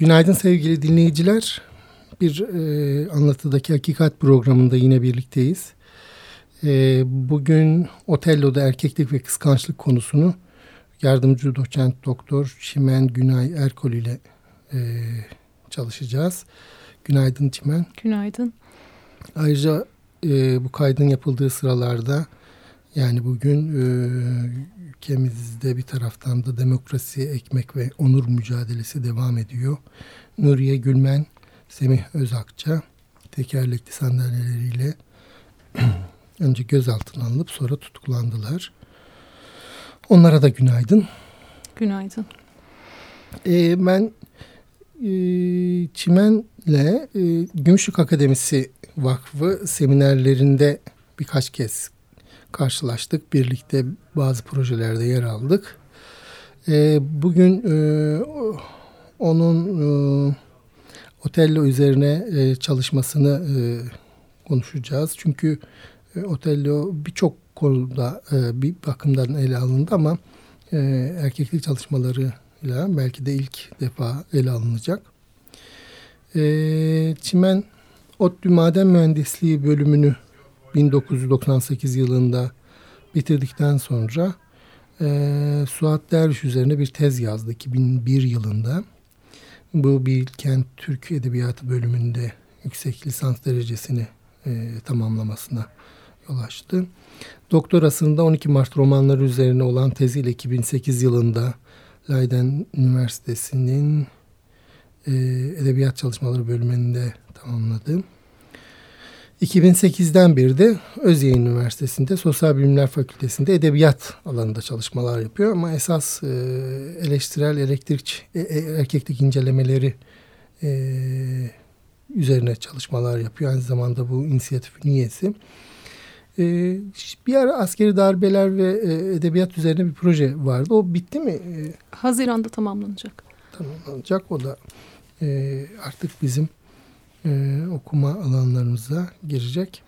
Günaydın sevgili dinleyiciler. Bir e, anlatıdaki hakikat programında yine birlikteyiz. E, bugün Otello'da erkeklik ve kıskançlık konusunu yardımcı doçent doktor Çimen Günay Erkol ile e, çalışacağız. Günaydın Çimen. Günaydın. Ayrıca e, bu kaydın yapıldığı sıralarda yani bugün e, ülkemizde bir taraftan da demokrasi, ekmek ve onur mücadelesi devam ediyor. Nuriye Gülmen, Semih Özakça tekerlekli sandalyeleriyle önce gözaltına alınıp sonra tutuklandılar. Onlara da günaydın. Günaydın. Ee, ben e, Çimen'le e, Gümüşlük Akademisi Vakfı seminerlerinde birkaç kez karşılaştık. Birlikte bazı projelerde yer aldık. E, bugün e, onun e, Otello üzerine e, çalışmasını e, konuşacağız. Çünkü e, Otello birçok konuda e, bir bakımdan ele alındı ama e, erkeklik çalışmalarıyla belki de ilk defa ele alınacak. E, Çimen ODTÜ Maden Mühendisliği bölümünü 1998 yılında bitirdikten sonra e, Suat Derviş üzerine bir tez yazdı 2001 yılında. Bu Bilkent Türk Edebiyatı bölümünde yüksek lisans derecesini e, tamamlamasına yol açtı. Doktorasında 12 Mart romanları üzerine olan teziyle 2008 yılında Leiden Üniversitesi'nin e, Edebiyat Çalışmaları bölümünde tamamladı. 2008'den beri de Özyeğin Üniversitesi'nde Sosyal Bilimler Fakültesi'nde edebiyat alanında çalışmalar yapıyor. Ama esas e, eleştirel elektrik, e, e, erkeklik incelemeleri e, üzerine çalışmalar yapıyor. Aynı zamanda bu inisiyatifin üyesi. E, bir ara askeri darbeler ve e, edebiyat üzerine bir proje vardı. O bitti mi? E, Haziran'da tamamlanacak. Tamamlanacak. O da e, artık bizim e, okuma alanlarımıza girecek.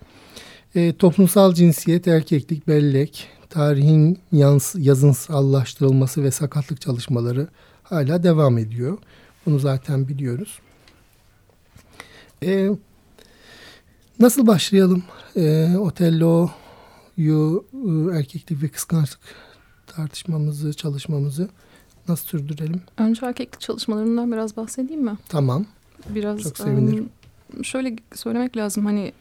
E, toplumsal cinsiyet, erkeklik, bellek, tarihin yans, yazınsallaştırılması ve sakatlık çalışmaları hala devam ediyor. Bunu zaten biliyoruz. E, nasıl başlayalım? E, Otello'yu e, erkeklik ve kıskançlık tartışmamızı, çalışmamızı nasıl sürdürelim? Önce erkeklik çalışmalarından biraz bahsedeyim mi? Tamam. Biraz Çok sevinirim şöyle söylemek lazım hani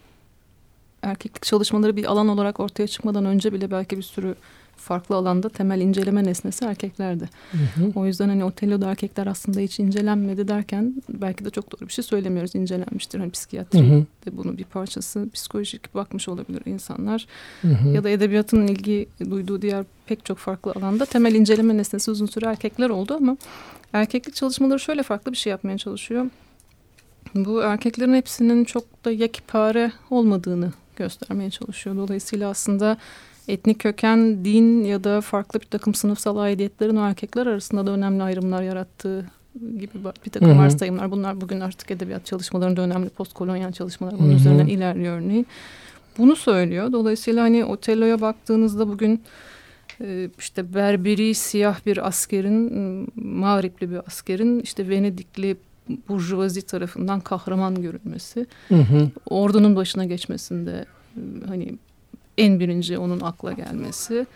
erkeklik çalışmaları bir alan olarak ortaya çıkmadan önce bile belki bir sürü farklı alanda temel inceleme nesnesi erkeklerdi. Hı hı. O yüzden hani Otello'da erkekler aslında hiç incelenmedi derken belki de çok doğru bir şey söylemiyoruz. İncelenmiştir. Hani psikiyatri hı hı. de bunun bir parçası. Psikolojik bakmış olabilir insanlar. Hı hı. Ya da edebiyatın ilgi duyduğu diğer pek çok farklı alanda temel inceleme nesnesi uzun süre erkekler oldu ama erkeklik çalışmaları şöyle farklı bir şey yapmaya çalışıyor bu erkeklerin hepsinin çok da yakipare olmadığını göstermeye çalışıyor. Dolayısıyla aslında etnik köken, din ya da farklı bir takım sınıfsal aidiyetlerin o erkekler arasında da önemli ayrımlar yarattığı gibi bir takım hı hı. varsayımlar. Bunlar bugün artık edebiyat çalışmalarında önemli postkolonyal çalışmalar bunun hı hı. üzerinden ilerliyor örneğin. Bunu söylüyor. Dolayısıyla hani Otello'ya baktığınızda bugün e, işte berberi siyah bir askerin, mağripli bir askerin işte Venedikli burjuvazi tarafından kahraman görülmesi, hı hı. ordunun başına geçmesinde hani en birinci onun akla gelmesi,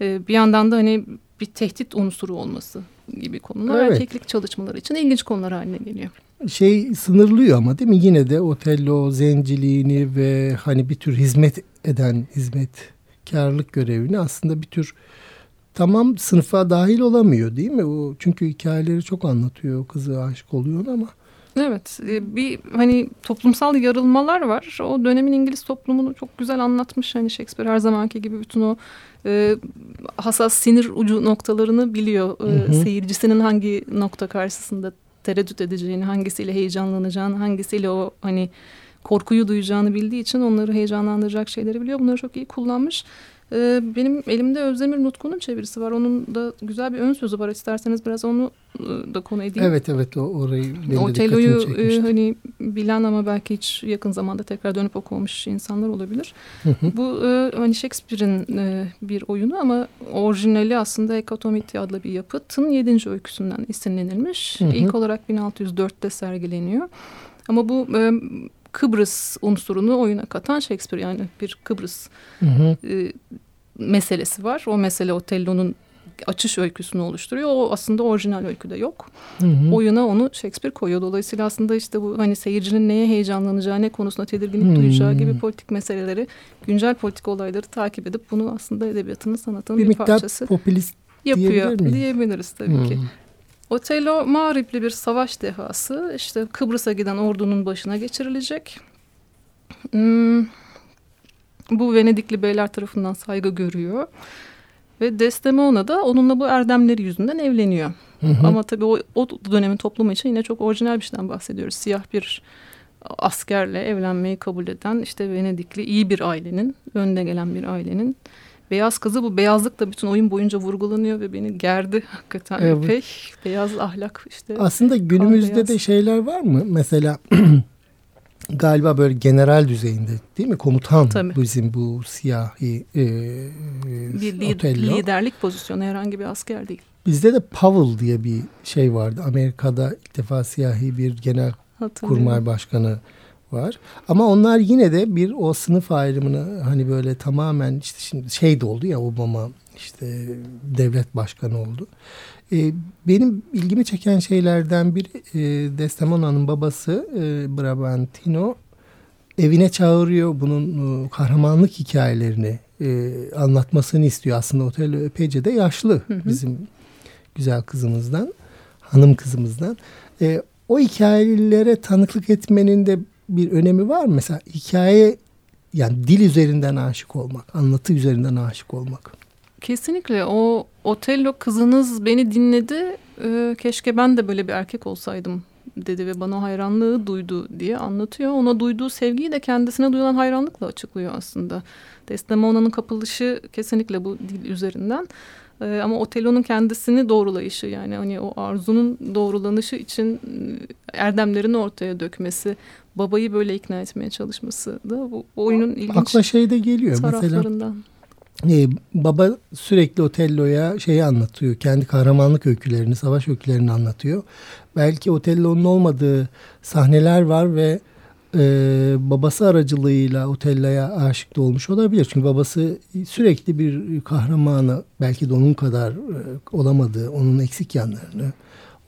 bir yandan da hani bir tehdit unsuru olması gibi konular evet. erkeklik çalışmaları için ilginç konular haline geliyor. Şey sınırlıyor ama değil mi? Yine de Otello zenciliğini ve hani bir tür hizmet eden hizmetkarlık görevini aslında bir tür tamam sınıfa dahil olamıyor değil mi? O çünkü hikayeleri çok anlatıyor. Kızı aşık oluyor ama. Evet e, bir hani toplumsal yarılmalar var. O dönemin İngiliz toplumunu çok güzel anlatmış. Hani Shakespeare her zamanki gibi bütün o e, hassas sinir ucu noktalarını biliyor. E, hı hı. Seyircisinin hangi nokta karşısında tereddüt edeceğini, hangisiyle heyecanlanacağını, hangisiyle o hani korkuyu duyacağını bildiği için onları heyecanlandıracak şeyleri biliyor. Bunları çok iyi kullanmış. Ee, benim elimde Özdemir Nutku'nun çevirisi var. Onun da güzel bir ön sözü var. İsterseniz biraz onu e, da konu edeyim. Evet evet o orayı Otello'yu e, hani bilen ama belki hiç yakın zamanda tekrar dönüp okumamış insanlar olabilir. Bu e, hani Shakespeare'in e, bir oyunu ama orijinali aslında Ekatomiti adlı bir yapıtın yedinci öyküsünden isimlenilmiş. Hı hı. İlk olarak 1604'te sergileniyor. Ama bu e, Kıbrıs unsurunu oyuna katan Shakespeare yani bir Kıbrıs hı hı. E, meselesi var. O mesele Otello'nun açış öyküsünü oluşturuyor. O aslında orijinal öyküde yok. Hı hı. Oyuna onu Shakespeare koyuyor. Dolayısıyla aslında işte bu hani seyircinin neye heyecanlanacağı, ne konusunda tedirginlik hı. duyacağı gibi politik meseleleri, güncel politik olayları takip edip bunu aslında edebiyatının, sanatının bir, bir parçası popülist yapıyor diyebiliriz tabii hı. ki. Otello mağripli bir savaş dehası. İşte Kıbrıs'a giden ordunun başına geçirilecek. Hmm, bu Venedikli beyler tarafından saygı görüyor. Ve Desdemona da onunla bu erdemleri yüzünden evleniyor. Hı hı. Ama tabii o, o dönemin toplumu için yine çok orijinal bir şeyden bahsediyoruz. Siyah bir askerle evlenmeyi kabul eden işte Venedikli iyi bir ailenin, önde gelen bir ailenin beyaz kızı bu beyazlık da bütün oyun boyunca vurgulanıyor ve beni gerdi hakikaten evet. epey. Beyaz ahlak işte. Aslında günümüzde de şeyler var mı? Mesela galiba böyle general düzeyinde değil mi? Komutan Tabii. bizim bu siyahi e, bir li liderlik pozisyonu herhangi bir asker değil. Bizde de Powell diye bir şey vardı. Amerika'da ilk defa siyahi bir genel kurmay başkanı var. Ama onlar yine de bir o sınıf ayrımını hani böyle tamamen işte şimdi şey de oldu ya Obama işte devlet başkanı oldu. Ee, benim ilgimi çeken şeylerden bir e, Desdemona'nın babası e, Brabantino evine çağırıyor bunun e, kahramanlık hikayelerini e, anlatmasını istiyor. Aslında Otello epeyce de yaşlı hı hı. bizim güzel kızımızdan, hanım kızımızdan. E, o hikayelere tanıklık etmenin de bir önemi var mı? Mesela hikaye yani dil üzerinden aşık olmak, anlatı üzerinden aşık olmak. Kesinlikle o Otello kızınız beni dinledi. Ee, keşke ben de böyle bir erkek olsaydım dedi ve bana hayranlığı duydu diye anlatıyor. Ona duyduğu sevgiyi de kendisine duyulan hayranlıkla açıklıyor aslında. Desdemona'nın kapılışı kesinlikle bu dil üzerinden. Ee, ama Otello'nun kendisini doğrulayışı yani hani o arzunun doğrulanışı için e, erdemlerini ortaya dökmesi, babayı böyle ikna etmeye çalışması da bu oyunun ilginç Akla şey de geliyor mesela. E, baba sürekli Otello'ya şeyi anlatıyor. Kendi kahramanlık öykülerini, savaş öykülerini anlatıyor. Belki Otello'nun olmadığı sahneler var ve e, babası aracılığıyla Otello'ya aşık da olmuş olabilir. Çünkü babası sürekli bir kahramanı belki de onun kadar e, olamadığı, onun eksik yanlarını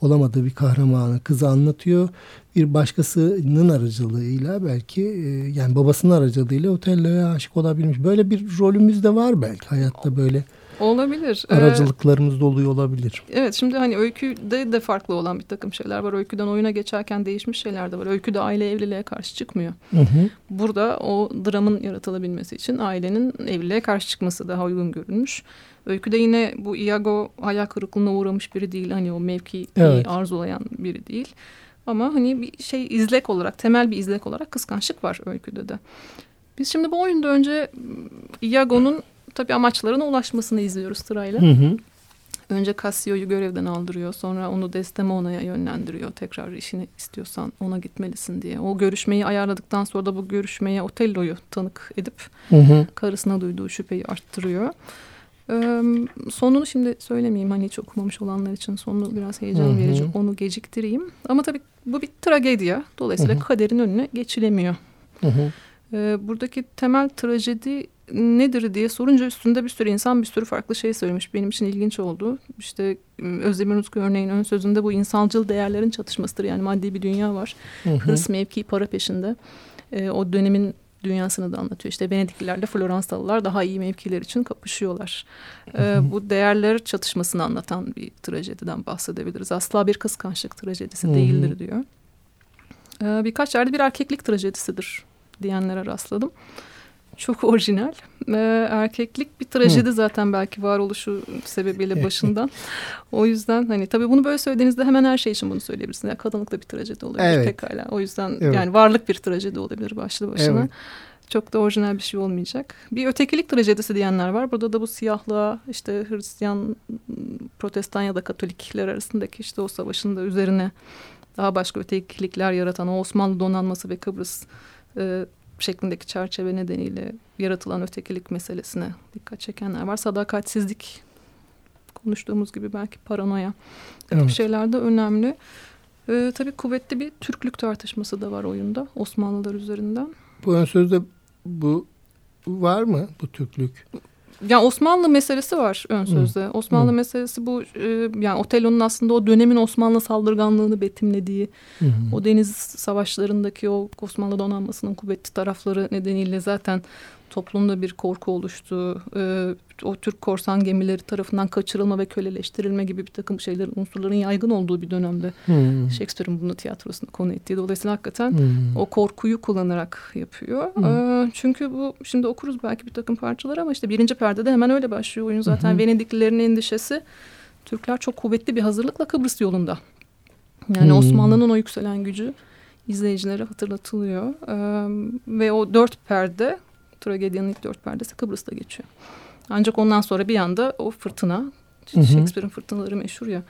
olamadığı bir kahramanı kızı anlatıyor. Bir başkasının aracılığıyla belki e, yani babasının aracılığıyla Otello'ya aşık olabilmiş. Böyle bir rolümüz de var belki hayatta böyle Olabilir. Ee, Aracılıklarımız da oluyor olabilir. Evet şimdi hani öyküde de farklı olan bir takım şeyler var. Öyküden oyuna geçerken değişmiş şeyler de var. Öyküde aile evliliğe karşı çıkmıyor. Hı hı. Burada o dramın yaratılabilmesi için ailenin evliliğe karşı çıkması daha uygun görünmüş. Öyküde yine bu Iago hayal kırıklığına uğramış biri değil. Hani o mevki evet. arzulayan biri değil. Ama hani bir şey izlek olarak, temel bir izlek olarak kıskançlık var öyküde de. Biz şimdi bu oyunda önce Iago'nun tabii amaçlarına ulaşmasını izliyoruz sırayla. Hı hı. Önce Cassio'yu görevden aldırıyor. Sonra onu Desdemona'ya yönlendiriyor. Tekrar işini istiyorsan ona gitmelisin diye. O görüşmeyi ayarladıktan sonra da bu görüşmeye Otello'yu tanık edip hı hı. karısına duyduğu şüpheyi arttırıyor. Ee, sonunu şimdi söylemeyeyim hani hiç okumamış olanlar için sonunu biraz heyecan verici onu geciktireyim. Ama tabii bu bir tragedya. Dolayısıyla hı hı. kaderin önüne geçilemiyor. Hı hı. Ee, buradaki temel trajedi nedir diye sorunca üstünde bir sürü insan bir sürü farklı şey söylemiş. Benim için ilginç oldu. İşte Özdemir Utku örneğin ön sözünde bu insancıl değerlerin çatışmasıdır. Yani maddi bir dünya var. Hı hı. Hırs, mevki, para peşinde. E, o dönemin dünyasını da anlatıyor. İşte Venediklilerle Floransalılar daha iyi mevkiler için kapışıyorlar. Ee, bu değerler çatışmasını anlatan bir trajediden bahsedebiliriz. Asla bir kıskançlık trajedisi değildir diyor. Ee, birkaç yerde bir erkeklik trajedisidir diyenlere rastladım. Çok orijinal. Ee, erkeklik bir trajedi Hı. zaten belki varoluşu sebebiyle başından. o yüzden hani tabii bunu böyle söylediğinizde hemen her şey için bunu söyleyebilirsiniz. Yani kadınlık da bir trajedi olabilir evet. pekala. O yüzden evet. yani varlık bir trajedi olabilir başlı başına. Evet. Çok da orijinal bir şey olmayacak. Bir ötekilik trajedisi diyenler var. Burada da bu siyahlığa işte Hristiyan, Protestan ya da Katolikler arasındaki işte o savaşın da üzerine daha başka ötekilikler yaratan o Osmanlı donanması ve Kıbrıs e, şeklindeki çerçeve nedeniyle yaratılan ötekilik meselesine dikkat çekenler var. Sadakatsizlik konuştuğumuz gibi belki paranoya evet. gibi şeyler de önemli. Ee, tabii kuvvetli bir Türklük tartışması da var oyunda Osmanlılar üzerinden. Bu ön sözde bu var mı bu Türklük? Yani Osmanlı meselesi var ön sözde. Hı. Osmanlı Hı. meselesi bu e, yani Otello'nun aslında o dönemin Osmanlı saldırganlığını betimlediği, Hı. o deniz savaşlarındaki o Osmanlı donanmasının kuvvetli tarafları nedeniyle zaten toplumda bir korku oluştu. E, o Türk korsan gemileri tarafından kaçırılma ve köleleştirilme gibi bir takım şeylerin unsurların yaygın olduğu bir dönemde hmm. Shakespeare'in bunu tiyatrosunda konu ettiği. Dolayısıyla hakikaten hmm. o korkuyu kullanarak yapıyor. Hmm. E, çünkü bu şimdi okuruz belki bir takım parçalar ama işte birinci perdede hemen öyle başlıyor oyun zaten. Hmm. Venediklilerin endişesi Türkler çok kuvvetli bir hazırlıkla Kıbrıs yolunda. Yani hmm. Osmanlı'nın o yükselen gücü izleyicilere hatırlatılıyor. Ee, ve o dört perde tragedyanın ilk dört perdesi Kıbrıs'ta geçiyor. Ancak ondan sonra bir anda o fırtına Shakespeare'in fırtınaları meşhur ya.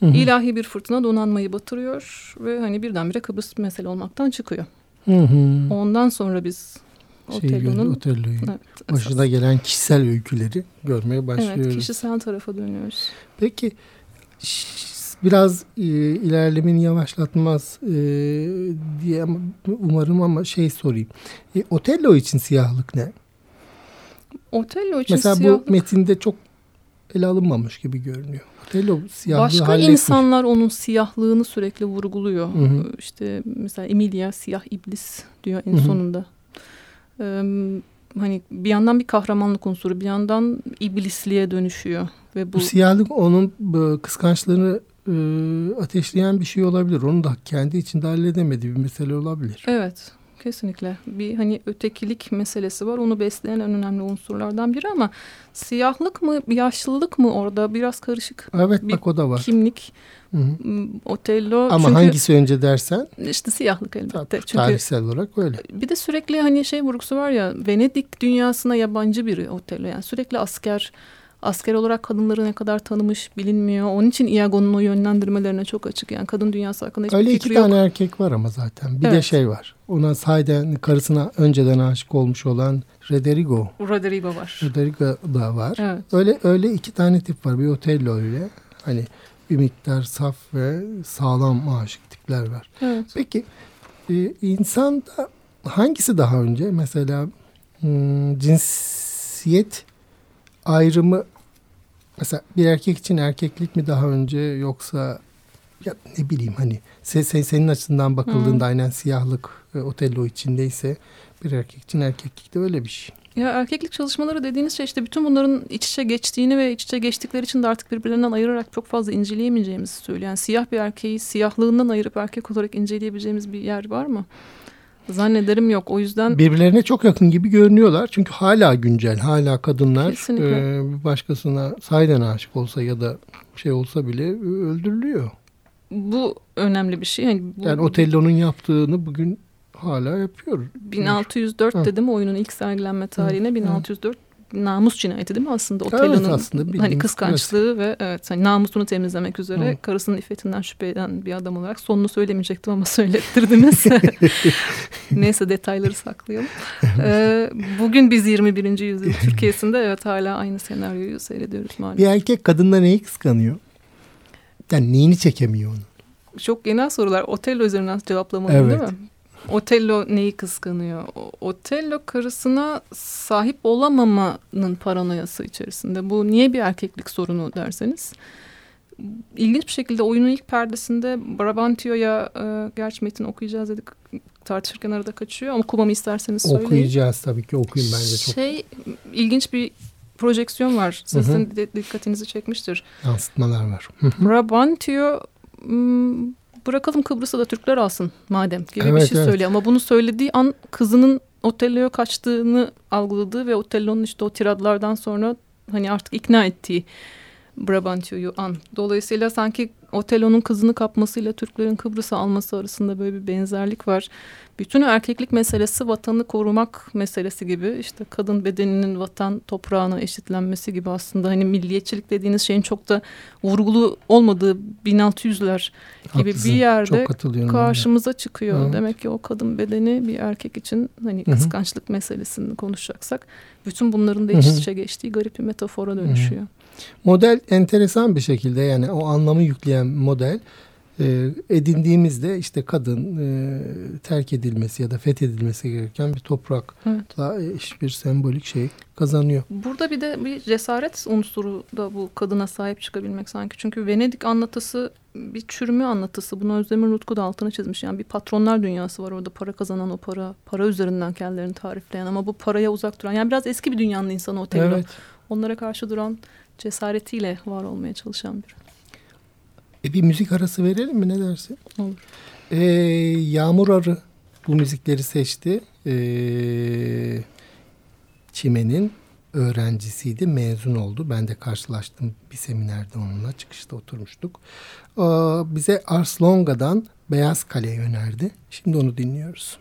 Hı hı. İlahi bir fırtına donanmayı batırıyor ve hani birdenbire Kıbrıs mesele olmaktan çıkıyor. Hı hı. Ondan sonra biz Otello'nun Otello'yu evet, başına gelen kişisel öyküleri görmeye başlıyoruz. Evet, kişisel tarafa dönüyoruz. Peki biraz e, ilerlemeni yavaşlatmaz e, diye umarım ama şey sorayım. E, Otello için siyahlık ne? Otello için Mesela siyahlık... bu metinde çok ele alınmamış gibi görünüyor. Otello siyahlığı Başka halletmiş. insanlar onun siyahlığını sürekli vurguluyor. Hı hı. İşte mesela Emilia siyah iblis diyor en hı hı. sonunda. Ee, hani bir yandan bir kahramanlık unsuru bir yandan iblisliğe dönüşüyor. Ve bu, bu siyahlık onun kıskançlığını e, ateşleyen bir şey olabilir. Onu da kendi içinde halledemediği bir mesele olabilir. Evet. Kesinlikle. Bir hani ötekilik meselesi var. Onu besleyen en önemli unsurlardan biri ama siyahlık mı, yaşlılık mı orada biraz karışık. Evet bir bak o da var. Kimlik. Hı hı. Otello. Ama çünkü, hangisi önce dersen? İşte siyahlık elbette. Tabii, çünkü tarihsel olarak öyle. Bir de sürekli hani şey vurgusu var ya Venedik dünyasına yabancı biri Otello. Yani sürekli asker asker olarak kadınları ne kadar tanımış bilinmiyor. Onun için Iago'nun o yönlendirmelerine çok açık. Yani kadın dünyası hakkında hiçbir Öyle fikri iki tane erkek var ama zaten. Bir evet. de şey var. Ona sahiden karısına önceden aşık olmuş olan Roderigo. Roderigo var. Roderigo da var. Evet. Öyle öyle iki tane tip var. Bir Otello öyle. Hani bir miktar saf ve sağlam aşık tipler var. Evet. Peki e, insanda hangisi daha önce? Mesela hmm, cinsiyet ayrımı mesela bir erkek için erkeklik mi daha önce yoksa ya ne bileyim hani sen, sen senin açısından bakıldığında hmm. aynen siyahlık e, Otello içindeyse bir erkek için erkeklik de öyle bir şey. Ya erkeklik çalışmaları dediğiniz şey işte bütün bunların iç içe geçtiğini ve iç içe geçtikleri için de artık birbirlerinden ayırarak çok fazla inceleyemeyeceğimizi söylüyor. Yani siyah bir erkeği siyahlığından ayırıp erkek olarak inceleyebileceğimiz bir yer var mı? Zannederim yok. O yüzden birbirlerine çok yakın gibi görünüyorlar. Çünkü hala güncel, hala kadınlar e, başkasına sahiden aşık olsa ya da şey olsa bile öldürülüyor. Bu önemli bir şey. Yani, bu, yani Otello'nun yaptığını bugün hala yapıyor. 1604 ha. dedim oyunun ilk sergilenme tarihine ha. 1604 namus cinayeti değil mi aslında Otello'nun evet, aslında hani kıskançlığı ve evet hani namusunu temizlemek üzere Hı. karısının iffetinden şüphe eden bir adam olarak sonunu söylemeyecektim ama söylettirdiniz. Neyse detayları saklayalım. Ee, bugün biz 21. yüzyıl Türkiye'sinde evet hala aynı senaryoyu seyrediyoruz maalesef. Bir erkek kadında neyi kıskanıyor? Yani neyini çekemiyor onu? Çok genel sorular. Otello üzerinden cevaplamalıyım evet. değil mi? Otello neyi kıskanıyor? Otello karısına sahip olamamanın paranoyası içerisinde. Bu niye bir erkeklik sorunu derseniz. İlginç bir şekilde oyunun ilk perdesinde Brabantio'ya e, gerçi metin okuyacağız dedik tartışırken arada kaçıyor ama okumamı isterseniz söyleyin. Okuyacağız tabii ki okuyun bence çok. Şey ilginç bir projeksiyon var. Sizin dikkatinizi çekmiştir. Yansıtmalar var. Brabantio bırakalım Kıbrıs'ta da Türkler alsın madem gibi evet, bir şey evet. söylüyor. Ama bunu söylediği an kızının Otello'ya kaçtığını algıladığı ve Otello'nun işte o tiradlardan sonra hani artık ikna ettiği Brabantio'yu an. Dolayısıyla sanki Otello'nun kızını kapmasıyla Türklerin Kıbrıs'ı alması arasında böyle bir benzerlik var. Bütün erkeklik meselesi vatanı korumak meselesi gibi işte kadın bedeninin vatan toprağına eşitlenmesi gibi aslında hani milliyetçilik dediğiniz şeyin çok da vurgulu olmadığı 1600'ler gibi Haklısın, bir yerde karşımıza çıkıyor. Evet. Demek ki o kadın bedeni bir erkek için hani kıskançlık Hı -hı. meselesini konuşacaksak bütün bunların da iç içe geçtiği garip bir metafora dönüşüyor. Hı -hı. Model enteresan bir şekilde yani o anlamı yükleyen model e, edindiğimizde işte kadın e, terk edilmesi ya da fethedilmesi gereken bir toprakla evet. eş bir sembolik şey kazanıyor. Burada bir de bir cesaret unsuru da bu kadına sahip çıkabilmek sanki. Çünkü Venedik anlatısı bir çürümü anlatısı. Bunu Özdemir Nutku da altına çizmiş. Yani bir patronlar dünyası var orada para kazanan o para, para üzerinden kendilerini tarifleyen ama bu paraya uzak duran. Yani biraz eski bir dünyanın insanı o Evet. Onlara karşı duran cesaretiyle var olmaya çalışan biri. E bir müzik arası verelim mi ne dersin? Olur. Ee, Yağmur Arı bu müzikleri seçti. Ee, Çimen'in öğrencisiydi. Mezun oldu. Ben de karşılaştım bir seminerde onunla. Çıkışta oturmuştuk. Ee, bize Ars Longa'dan Beyaz Kale'yi önerdi. Şimdi onu dinliyoruz.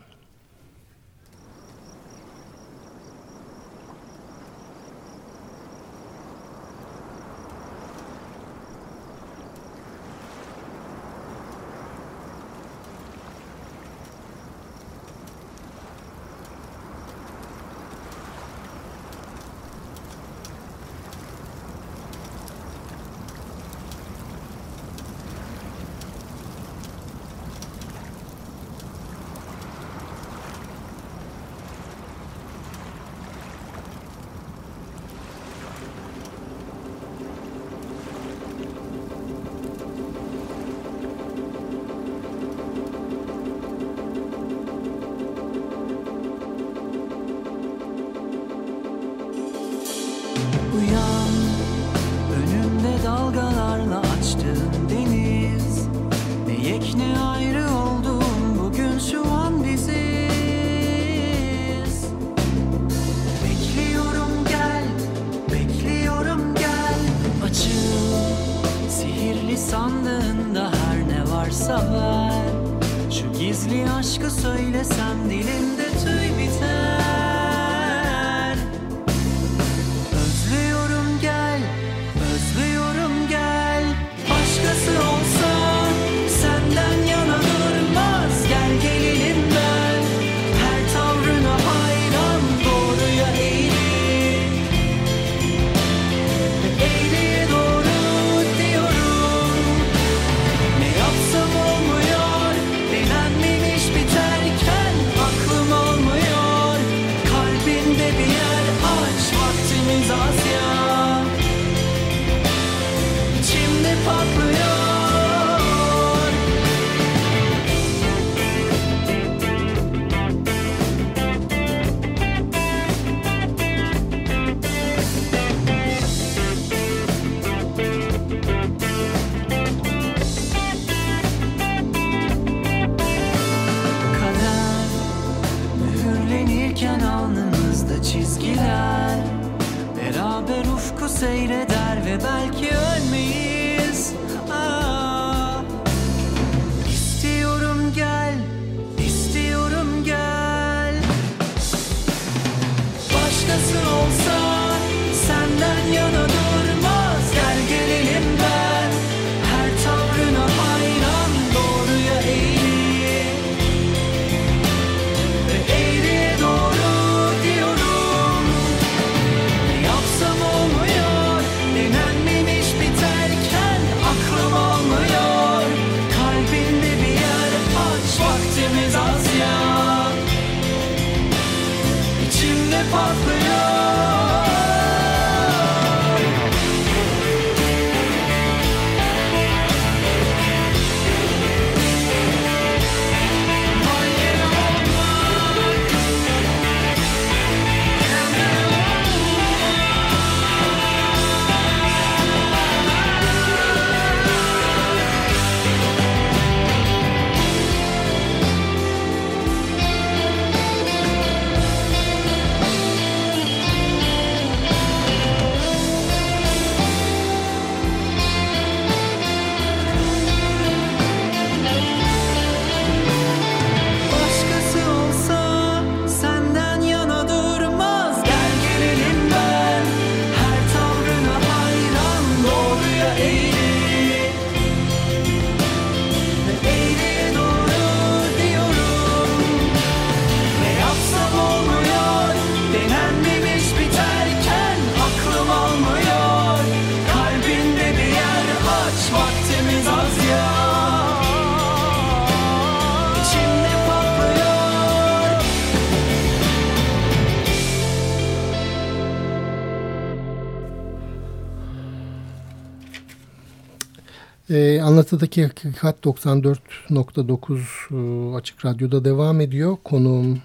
Anlatıdaki Hakikat 94.9 e, Açık Radyo'da devam ediyor. Konuğum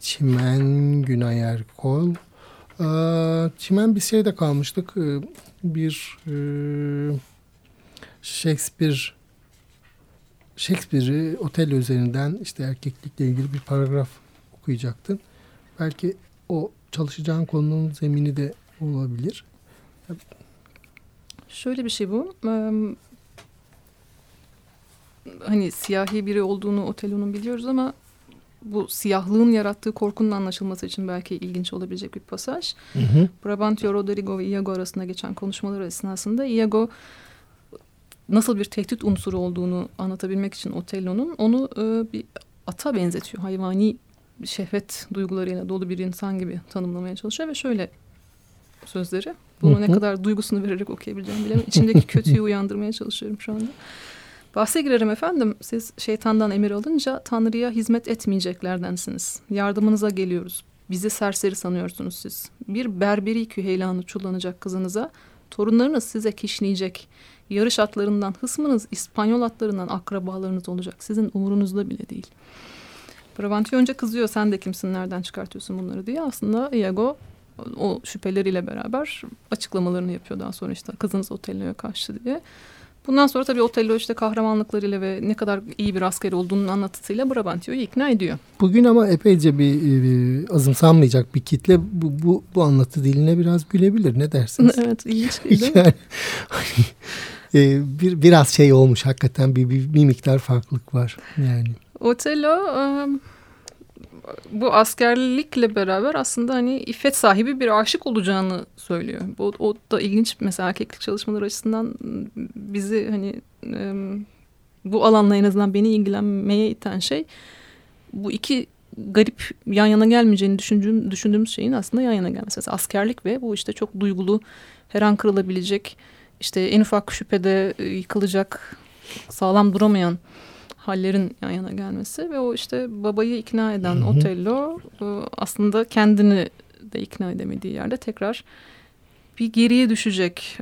Çimen Günay Erkol. E, Çimen bir şeyde kalmıştık. E, bir Shakespeare Shakespeare'i otel üzerinden işte erkeklikle ilgili bir paragraf okuyacaktın. Belki o çalışacağın konunun zemini de olabilir. Şöyle bir şey bu. Hani siyahi biri olduğunu Otello'nun biliyoruz ama bu siyahlığın yarattığı korkunun anlaşılması için belki ilginç olabilecek bir pasaj. Hı hı. Brabantio, Rodrigo ve Iago arasında geçen konuşmalar esnasında Iago nasıl bir tehdit unsuru olduğunu anlatabilmek için Otello'nun onu e, bir ata benzetiyor. Hayvani şehvet duygularıyla dolu bir insan gibi tanımlamaya çalışıyor ve şöyle sözleri. Bunu ne kadar duygusunu vererek okuyabileceğim bilemem. İçimdeki kötüyü uyandırmaya çalışıyorum şu anda. Bahse girerim efendim. Siz şeytandan emir alınca Tanrı'ya hizmet etmeyeceklerdensiniz. Yardımınıza geliyoruz. Bizi serseri sanıyorsunuz siz. Bir berberi küheylanı çullanacak kızınıza. Torunlarınız size kişneyecek. Yarış atlarından hısmınız İspanyol atlarından akrabalarınız olacak. Sizin umurunuzda bile değil. Brabantio önce kızıyor sen de kimsin nereden çıkartıyorsun bunları diye. Aslında Iago o şüpheleriyle beraber açıklamalarını yapıyor daha sonra işte kızınız Otello'ya kaçtı diye. Bundan sonra tabii Otello işte kahramanlıklarıyla ve ne kadar iyi bir asker olduğunun anlatısıyla Brabantio'yu ikna ediyor. Bugün ama epeyce bir, bir azımsanmayacak bir kitle bu, bu, bu anlatı diline biraz gülebilir. Ne dersiniz? evet ilginç değil mi? yani, e, bir, biraz şey olmuş hakikaten bir, bir, bir miktar farklılık var yani. Otello um, bu askerlikle beraber aslında hani iffet sahibi bir aşık olacağını söylüyor. Bu o da ilginç mesela erkeklik çalışmaları açısından bizi hani e, bu alanla en azından beni ilgilenmeye iten şey bu iki garip yan yana gelmeyeceğini düşündüğüm, düşündüğümüz şeyin aslında yan yana gelmesi. Mesela askerlik ve bu işte çok duygulu, her an kırılabilecek, işte en ufak şüphede yıkılacak, sağlam duramayan hallerin yan yana gelmesi ve o işte babayı ikna eden Hı-hı. Otello e, aslında kendini de ikna edemediği yerde tekrar bir geriye düşecek.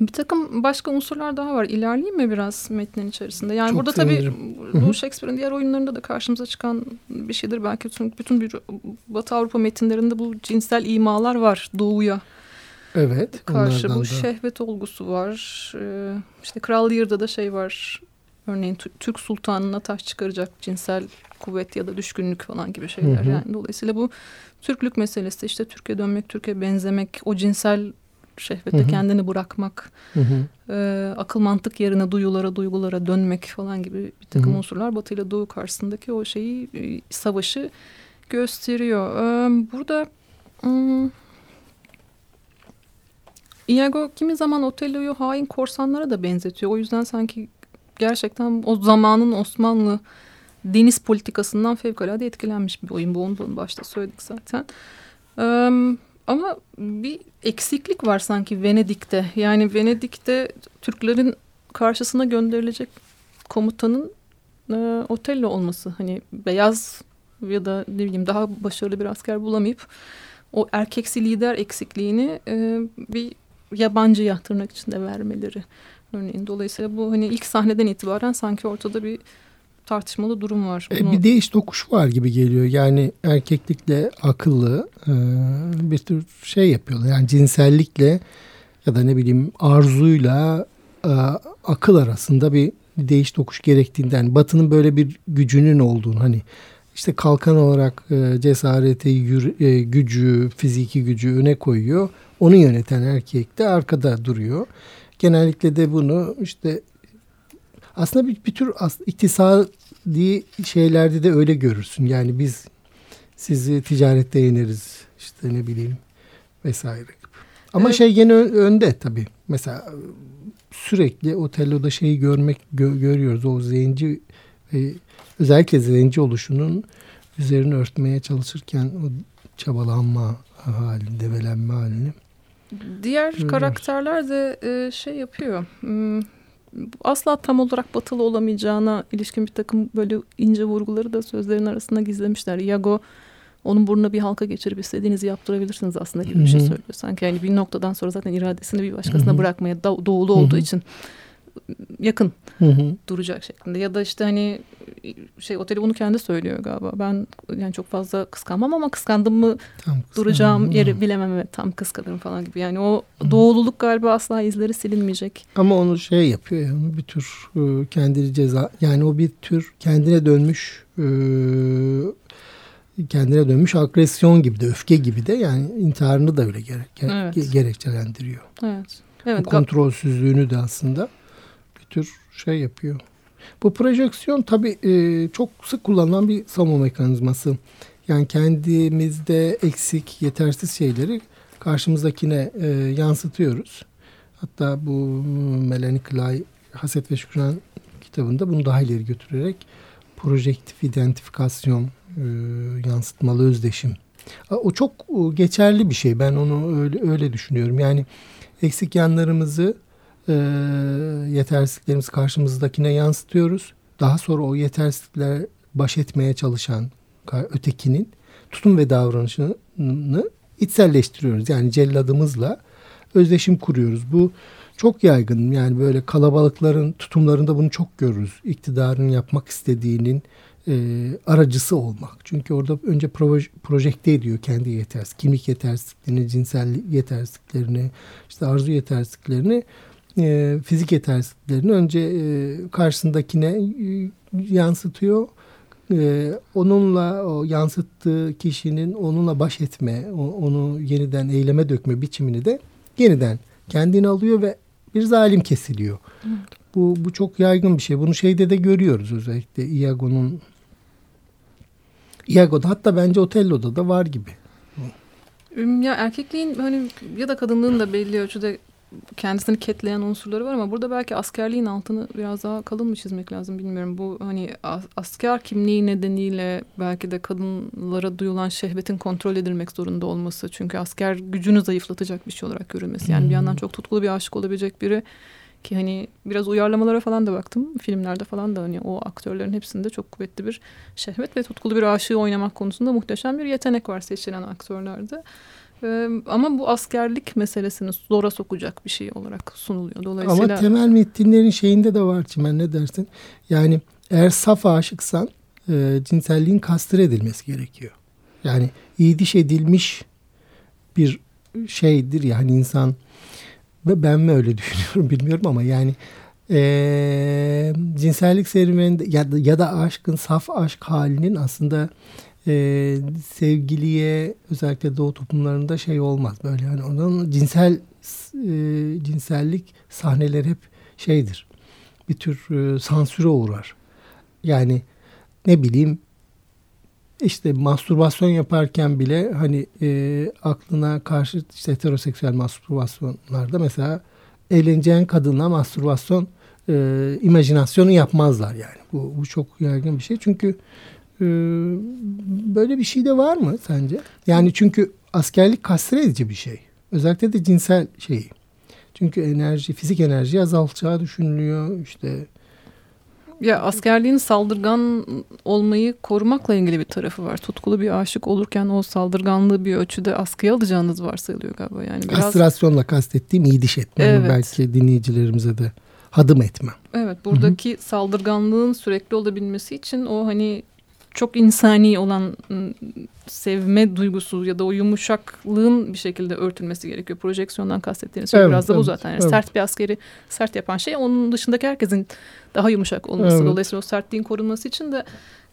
Bir takım başka unsurlar daha var. İlerleyeyim mi biraz metnin içerisinde? Yani Çok burada sevinirim. tabii bu Shakespeare'in diğer oyunlarında da karşımıza çıkan bir şeydir. Belki bütün, bütün bir Batı Avrupa metinlerinde bu cinsel imalar var doğuya. Evet. Karşı bu da. şehvet olgusu var. Ee, işte Kral Lear'da da şey var. Örneğin Türk sultanına taş çıkaracak cinsel kuvvet ya da düşkünlük falan gibi şeyler. Hı hı. Yani dolayısıyla bu Türklük meselesi işte Türkiye dönmek, Türkiye benzemek, o cinsel şehvete hı hı. kendini bırakmak, hı hı. E, akıl mantık yerine duyulara, duygulara dönmek falan gibi bir takım hı hı. unsurlar Batı ile Doğu karşısındaki o şeyi, e, savaşı gösteriyor. E, burada e, Iago kimi zaman Otello'yu hain korsanlara da benzetiyor. O yüzden sanki gerçekten o zamanın Osmanlı deniz politikasından fevkalade etkilenmiş bir oyun. Bu onu başta söyledik zaten. Ee, ama bir eksiklik var sanki Venedik'te. Yani Venedik'te Türklerin karşısına gönderilecek komutanın e, Otello olması. Hani beyaz ya da ne bileyim daha başarılı bir asker bulamayıp o erkeksi lider eksikliğini e, bir yabancıya tırnak içinde vermeleri örneğin. Dolayısıyla bu hani ilk sahneden itibaren sanki ortada bir tartışmalı durum var. E, Bunu... Bir değiş dokuş var gibi geliyor. Yani erkeklikle akıllı e, bir tür şey yapıyorlar. Yani cinsellikle ya da ne bileyim arzuyla e, akıl arasında bir değiş dokuş gerektiğinden Batı'nın böyle bir gücünün olduğunu hani işte kalkan olarak cesareti, gücü, fiziki gücü öne koyuyor. Onu yöneten erkek de arkada duruyor. Genellikle de bunu işte aslında bir, bir tür iktisadi şeylerde de öyle görürsün. Yani biz sizi ticarette yeneriz işte ne bileyim vesaire. Ama evet. şey gene önde tabii. Mesela sürekli Otello'da şeyi görmek gö, görüyoruz. O zenci ve özellikle zenci oluşunun üzerini örtmeye çalışırken o çabalanma halini, develenme halini Diğer Görüyoruz. karakterler de e, şey yapıyor. Hmm, asla tam olarak batılı olamayacağına ilişkin bir takım böyle ince vurguları da sözlerin arasında gizlemişler. Iago onun burnuna bir halka geçirip istediğinizi yaptırabilirsiniz aslında gibi bir şey söylüyor. Sanki yani bir noktadan sonra zaten iradesini bir başkasına bırakmaya doğulu olduğu için yakın hı hı. duracak şeklinde. Ya da işte hani şey oteli bunu kendi söylüyor galiba. Ben yani çok fazla kıskanmam ama kıskandım mı tam duracağım yeri bilemem evet tam kıskanırım falan gibi. Yani o hı. doğululuk galiba asla izleri silinmeyecek. Ama onu şey yapıyor yani bir tür e, kendini ceza yani o bir tür kendine dönmüş e, kendine dönmüş agresyon gibi de öfke gibi de yani intiharını da öyle gerek, evet. gerekçelendiriyor. Evet. Evet. O kontrolsüzlüğünü de aslında tür şey yapıyor. Bu projeksiyon tabii e, çok sık kullanılan bir savunma mekanizması. Yani kendimizde eksik, yetersiz şeyleri karşımızdakine e, yansıtıyoruz. Hatta bu Melanie Clay Haset ve Şükran kitabında bunu daha ileri götürerek projektif identifikasyon, e, yansıtmalı özdeşim. O çok geçerli bir şey. Ben onu öyle, öyle düşünüyorum. Yani eksik yanlarımızı e, yetersizliklerimizi karşımızdakine yansıtıyoruz. Daha sonra o yetersizlikler baş etmeye çalışan ötekinin tutum ve davranışını içselleştiriyoruz. Yani celladımızla özdeşim kuruyoruz. Bu çok yaygın. Yani böyle kalabalıkların tutumlarında bunu çok görürüz. İktidarın yapmak istediğinin e, aracısı olmak. Çünkü orada önce proje, projekte ediyor kendi yetersiz, kimlik yetersizliklerini, cinsel yetersizliklerini, işte arzu yetersizliklerini e, fizik yetersizliklerini önce e, karşısındakine e, yansıtıyor. E, onunla o yansıttığı kişinin onunla baş etme, o, onu yeniden eyleme dökme biçimini de yeniden kendini alıyor ve bir zalim kesiliyor. Evet. Bu, bu çok yaygın bir şey. Bunu şeyde de görüyoruz özellikle Iago'nun Iago'da hatta bence Otello'da da var gibi. Ya erkekliğin hani ya da kadınlığın da belli ölçüde kendisini ketleyen unsurları var ama burada belki askerliğin altını biraz daha kalın mı çizmek lazım bilmiyorum. Bu hani asker kimliği nedeniyle belki de kadınlara duyulan şehvetin kontrol edilmek zorunda olması. Çünkü asker gücünü zayıflatacak bir şey olarak görülmesi. Yani bir yandan çok tutkulu bir aşık olabilecek biri ki hani biraz uyarlamalara falan da baktım. Filmlerde falan da hani o aktörlerin hepsinde çok kuvvetli bir şehvet ve tutkulu bir aşığı oynamak konusunda muhteşem bir yetenek var seçilen aktörlerde. Ama bu askerlik meselesini zora sokacak bir şey olarak sunuluyor. Dolayısıyla... Ama temel metinlerin şeyinde de var Çimen ne dersin? Yani eğer saf aşıksan e, cinselliğin kastır edilmesi gerekiyor. Yani iyi diş edilmiş bir şeydir yani insan ben mi öyle düşünüyorum bilmiyorum ama yani e, cinsellik serüveninde ya ya da aşkın saf aşk halinin aslında e, sevgiliye özellikle doğu toplumlarında şey olmaz. Böyle yani onun cinsel e, cinsellik sahneleri hep şeydir. Bir tür e, sansüre uğrar. Yani ne bileyim işte mastürbasyon yaparken bile hani e, aklına karşı işte heteroseksüel mastürbasyonlarda mesela eğleneceğin kadınla mastürbasyon e, imajinasyonu yapmazlar yani. Bu, bu çok yaygın bir şey. Çünkü böyle bir şey de var mı sence? Yani çünkü askerlik kastre edici bir şey. Özellikle de cinsel şeyi. Çünkü enerji, fizik enerji azaltacağı düşünülüyor. İşte ya askerliğin saldırgan olmayı korumakla ilgili bir tarafı var. Tutkulu bir aşık olurken o saldırganlığı bir ölçüde askıya alacağınız varsayılıyor galiba. Yani biraz... Kastrasyonla kastettiğim iyi diş etme. Evet. Belki dinleyicilerimize de hadım etme. Evet buradaki Hı-hı. saldırganlığın sürekli olabilmesi için o hani çok insani olan ıı, sevme duygusu ya da o yumuşaklığın bir şekilde örtülmesi gerekiyor. Projeksiyondan kastettiğiniz şey evet, biraz da bu zaten. Yani evet. Sert bir askeri sert yapan şey onun dışındaki herkesin daha yumuşak olması. Evet. Dolayısıyla o sertliğin korunması için de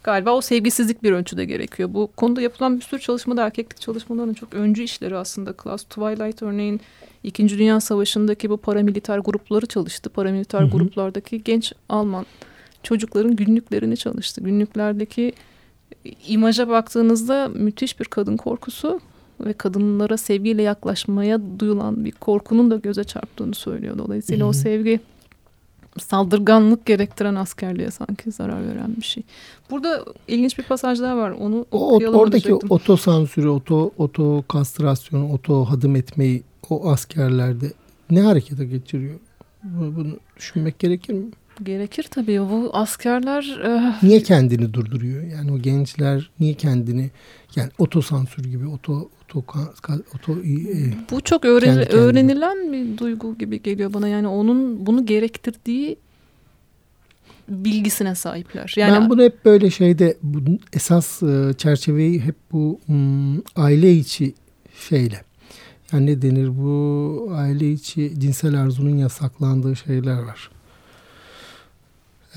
galiba o sevgisizlik bir ölçüde gerekiyor. Bu konuda yapılan bir sürü çalışmada erkeklik çalışmalarının çok öncü işleri aslında. Klaus Twilight örneğin İkinci Dünya Savaşı'ndaki bu paramiliter grupları çalıştı. Paramiliter hı hı. gruplardaki genç Alman çocukların günlüklerini çalıştı. Günlüklerdeki imaja baktığınızda müthiş bir kadın korkusu ve kadınlara sevgiyle yaklaşmaya duyulan bir korkunun da göze çarptığını söylüyor. Dolayısıyla Hı-hı. o sevgi saldırganlık gerektiren askerliğe sanki zarar veren bir şey. Burada ilginç bir pasaj daha var. Onu o, oradaki oto sansürü, oto oto kastrasyonu, oto hadım etmeyi o askerlerde ne harekete geçiriyor? Bunu düşünmek gerekir mi? Gerekir tabii. Bu askerler... E... Niye kendini durduruyor? Yani o gençler niye kendini... Yani otosansür gibi, oto oto, oto e, Bu çok öğren, öğrenilen bir duygu gibi geliyor bana. Yani onun bunu gerektirdiği bilgisine sahipler. Yani ben bunu hep böyle şeyde bu esas e, çerçeveyi hep bu m, aile içi şeyle yani ne denir bu aile içi cinsel arzunun yasaklandığı şeyler var.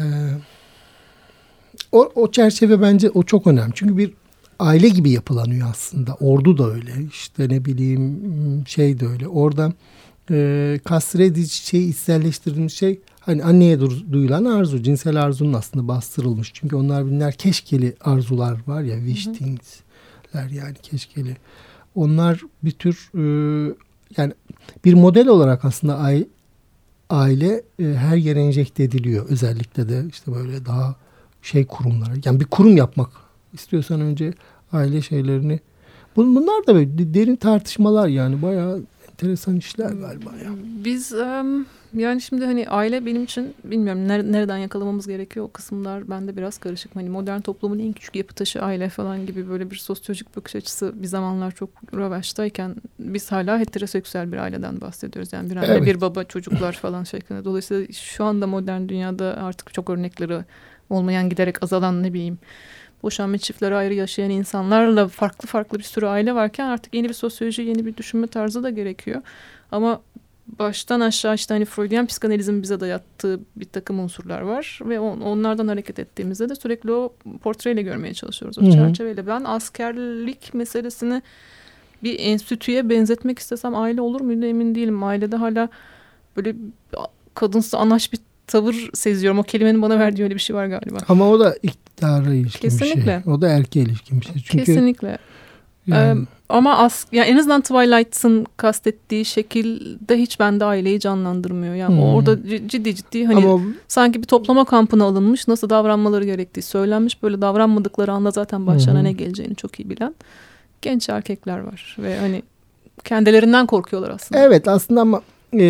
Ee, o, o çerçeve bence o çok önemli. Çünkü bir aile gibi yapılanıyor aslında. Ordu da öyle. İşte ne bileyim şey de öyle. Orada e, kastre edici şey içselleştirilmiş şey hani anneye duyulan arzu. Cinsel arzunun aslında bastırılmış. Çünkü onlar binler keşkeli arzular var ya. Wish things'ler yani keşkeli. Onlar bir tür e, yani bir model olarak aslında aile, e, her yere enjekte ediliyor. Özellikle de işte böyle daha şey kurumlar. Yani bir kurum yapmak istiyorsan önce aile şeylerini bunlar da böyle derin tartışmalar yani bayağı enteresan işler galiba ya. Biz um, yani şimdi hani aile benim için bilmiyorum nereden yakalamamız gerekiyor o kısımlar bende biraz karışık. Hani modern toplumun en küçük yapı taşı aile falan gibi böyle bir sosyolojik bakış açısı bir zamanlar çok revaçtayken biz hala heteroseksüel bir aileden bahsediyoruz. Yani bir anne evet. bir baba çocuklar falan şeklinde. Dolayısıyla şu anda modern dünyada artık çok örnekleri olmayan giderek azalan ne bileyim boşanma çiftleri ayrı yaşayan insanlarla farklı farklı bir sürü aile varken artık yeni bir sosyoloji, yeni bir düşünme tarzı da gerekiyor. Ama baştan aşağı işte hani Freudian psikanalizm bize dayattığı bir takım unsurlar var ve on, onlardan hareket ettiğimizde de sürekli o portreyle görmeye çalışıyoruz o Hı-hı. çerçeveyle. Ben askerlik meselesini bir enstitüye benzetmek istesem aile olur muydu emin değilim. Ailede hala böyle kadınsı anaç bir tavır seziyorum. O kelimenin bana verdiği öyle bir şey var galiba. Ama o da iktidara ilişkin Kesinlikle. bir şey. O da erkeğe ilişkin bir şey. Çünkü Kesinlikle. Yani... Ee, ama as, yani en azından Twilight'ın kastettiği şekilde hiç bende aileyi canlandırmıyor. Yani hmm. orada ciddi ciddi hani Ama... sanki bir toplama kampına alınmış, nasıl davranmaları gerektiği söylenmiş. Böyle davranmadıkları anda zaten başlarına hmm. ne geleceğini çok iyi bilen genç erkekler var ve hani kendilerinden korkuyorlar aslında. Evet aslında ama e,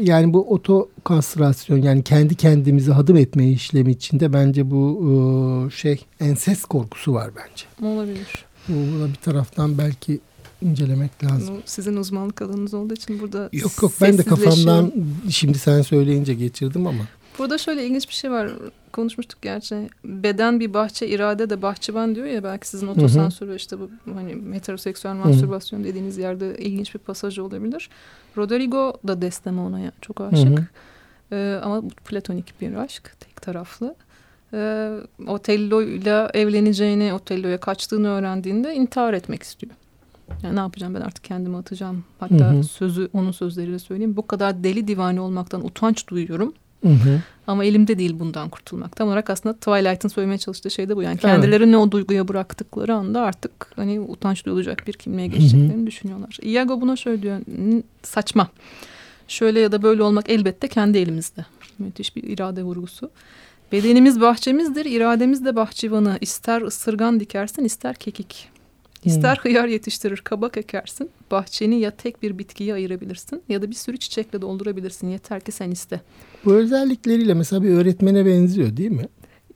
yani bu oto kastrasyon yani kendi kendimizi hadım etme işlemi içinde bence bu e, şey enses korkusu var bence. Olabilir. Bu da bir taraftan belki incelemek lazım. Sizin uzmanlık alanınız olduğu için burada Yok yok ben de kafamdan şimdi sen söyleyince geçirdim ama. Burada şöyle ilginç bir şey var. Konuşmuştuk gerçi. Beden bir bahçe, irade de bahçıvan diyor ya. Belki sizin otosansürü işte bu hani heteroseksüel mastürbasyon dediğiniz yerde ilginç bir pasaj olabilir. Rodrigo da Desdemona'ya çok aşık. Ee, ama platonik bir aşk. Tek taraflı. Ee, Otello ile evleneceğini, Otello'ya kaçtığını öğrendiğinde intihar etmek istiyor. Yani ne yapacağım ben artık kendimi atacağım. Hatta hı hı. sözü onun sözleriyle söyleyeyim. Bu kadar deli divane olmaktan utanç duyuyorum. Hı hı. Ama elimde değil bundan kurtulmak. Tam olarak aslında Twilight'ın söylemeye çalıştığı şey de bu. Yani kendilerini evet. o duyguya bıraktıkları anda artık hani utanç duyulacak bir kimliğe geçeceklerini hı hı. düşünüyorlar. Iago buna şöyle diyor. Saçma. Şöyle ya da böyle olmak elbette kendi elimizde. Müthiş bir irade vurgusu. Bedenimiz bahçemizdir, irademiz de bahçıvanı. İster ısırgan dikersin, ister kekik. İster hmm. hıyar yetiştirir, kabak ekersin. Bahçeni ya tek bir bitkiye ayırabilirsin ya da bir sürü çiçekle doldurabilirsin. Yeter ki sen iste. Bu özellikleriyle mesela bir öğretmene benziyor değil mi?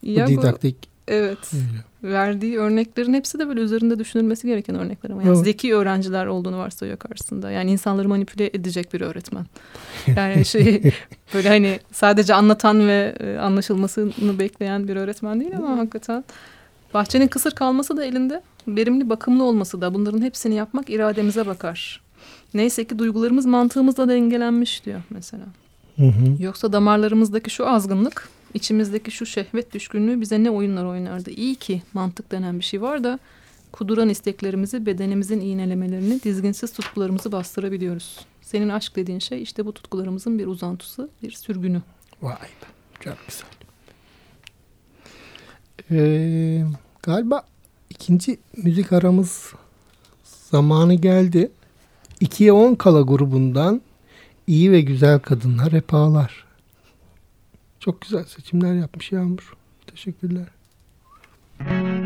Ya bu didaktik. Evet. Öyle. Verdiği örneklerin hepsi de böyle üzerinde düşünülmesi gereken örnekler ama. Yani evet. zeki öğrenciler olduğunu varsayıyor karşısında. Yani insanları manipüle edecek bir öğretmen. Yani şey böyle hani sadece anlatan ve e, anlaşılmasını bekleyen bir öğretmen değil ama hakikaten bahçenin kısır kalması da elinde verimli bakımlı olması da bunların hepsini yapmak irademize bakar. Neyse ki duygularımız mantığımızla dengelenmiş diyor mesela. Hı hı. Yoksa damarlarımızdaki şu azgınlık, içimizdeki şu şehvet düşkünlüğü bize ne oyunlar oynardı. İyi ki mantık denen bir şey var da kuduran isteklerimizi, bedenimizin iğnelemelerini, dizginsiz tutkularımızı bastırabiliyoruz. Senin aşk dediğin şey işte bu tutkularımızın bir uzantısı, bir sürgünü. Vay be, çok güzel. Ee, galiba ikinci müzik aramız zamanı geldi. 2'ye 10 kala grubundan iyi ve güzel kadınlar hep ağlar. Çok güzel seçimler yapmış Yağmur. Teşekkürler. gördüm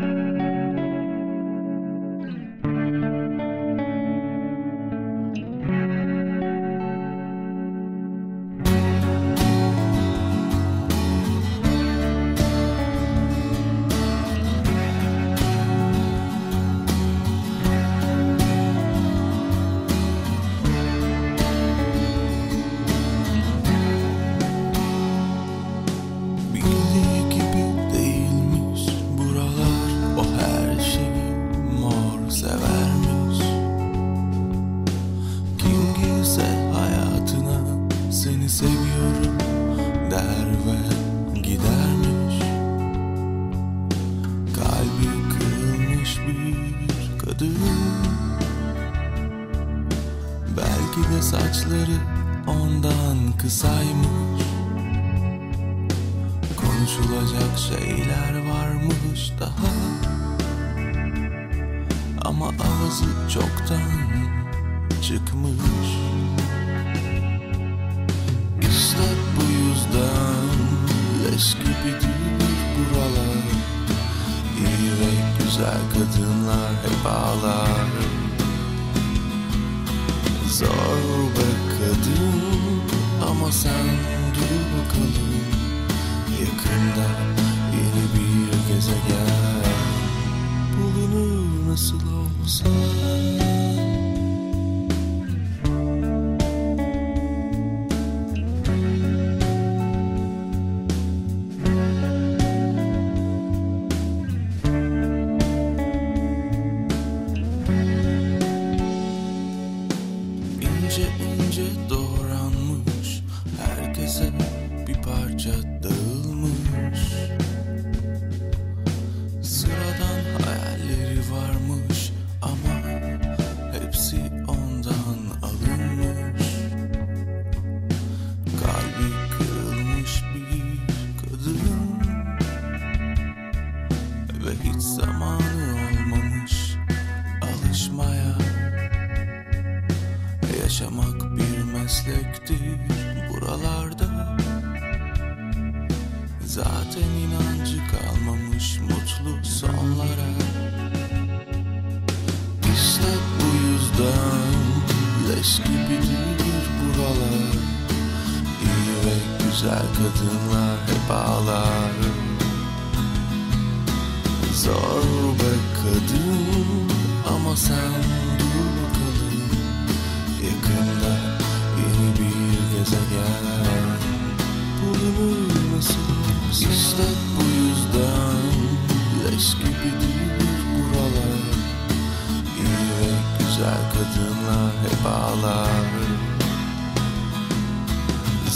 sen dur bakalım Yakında yeni bir gezegen. Bulunur nasıl olsa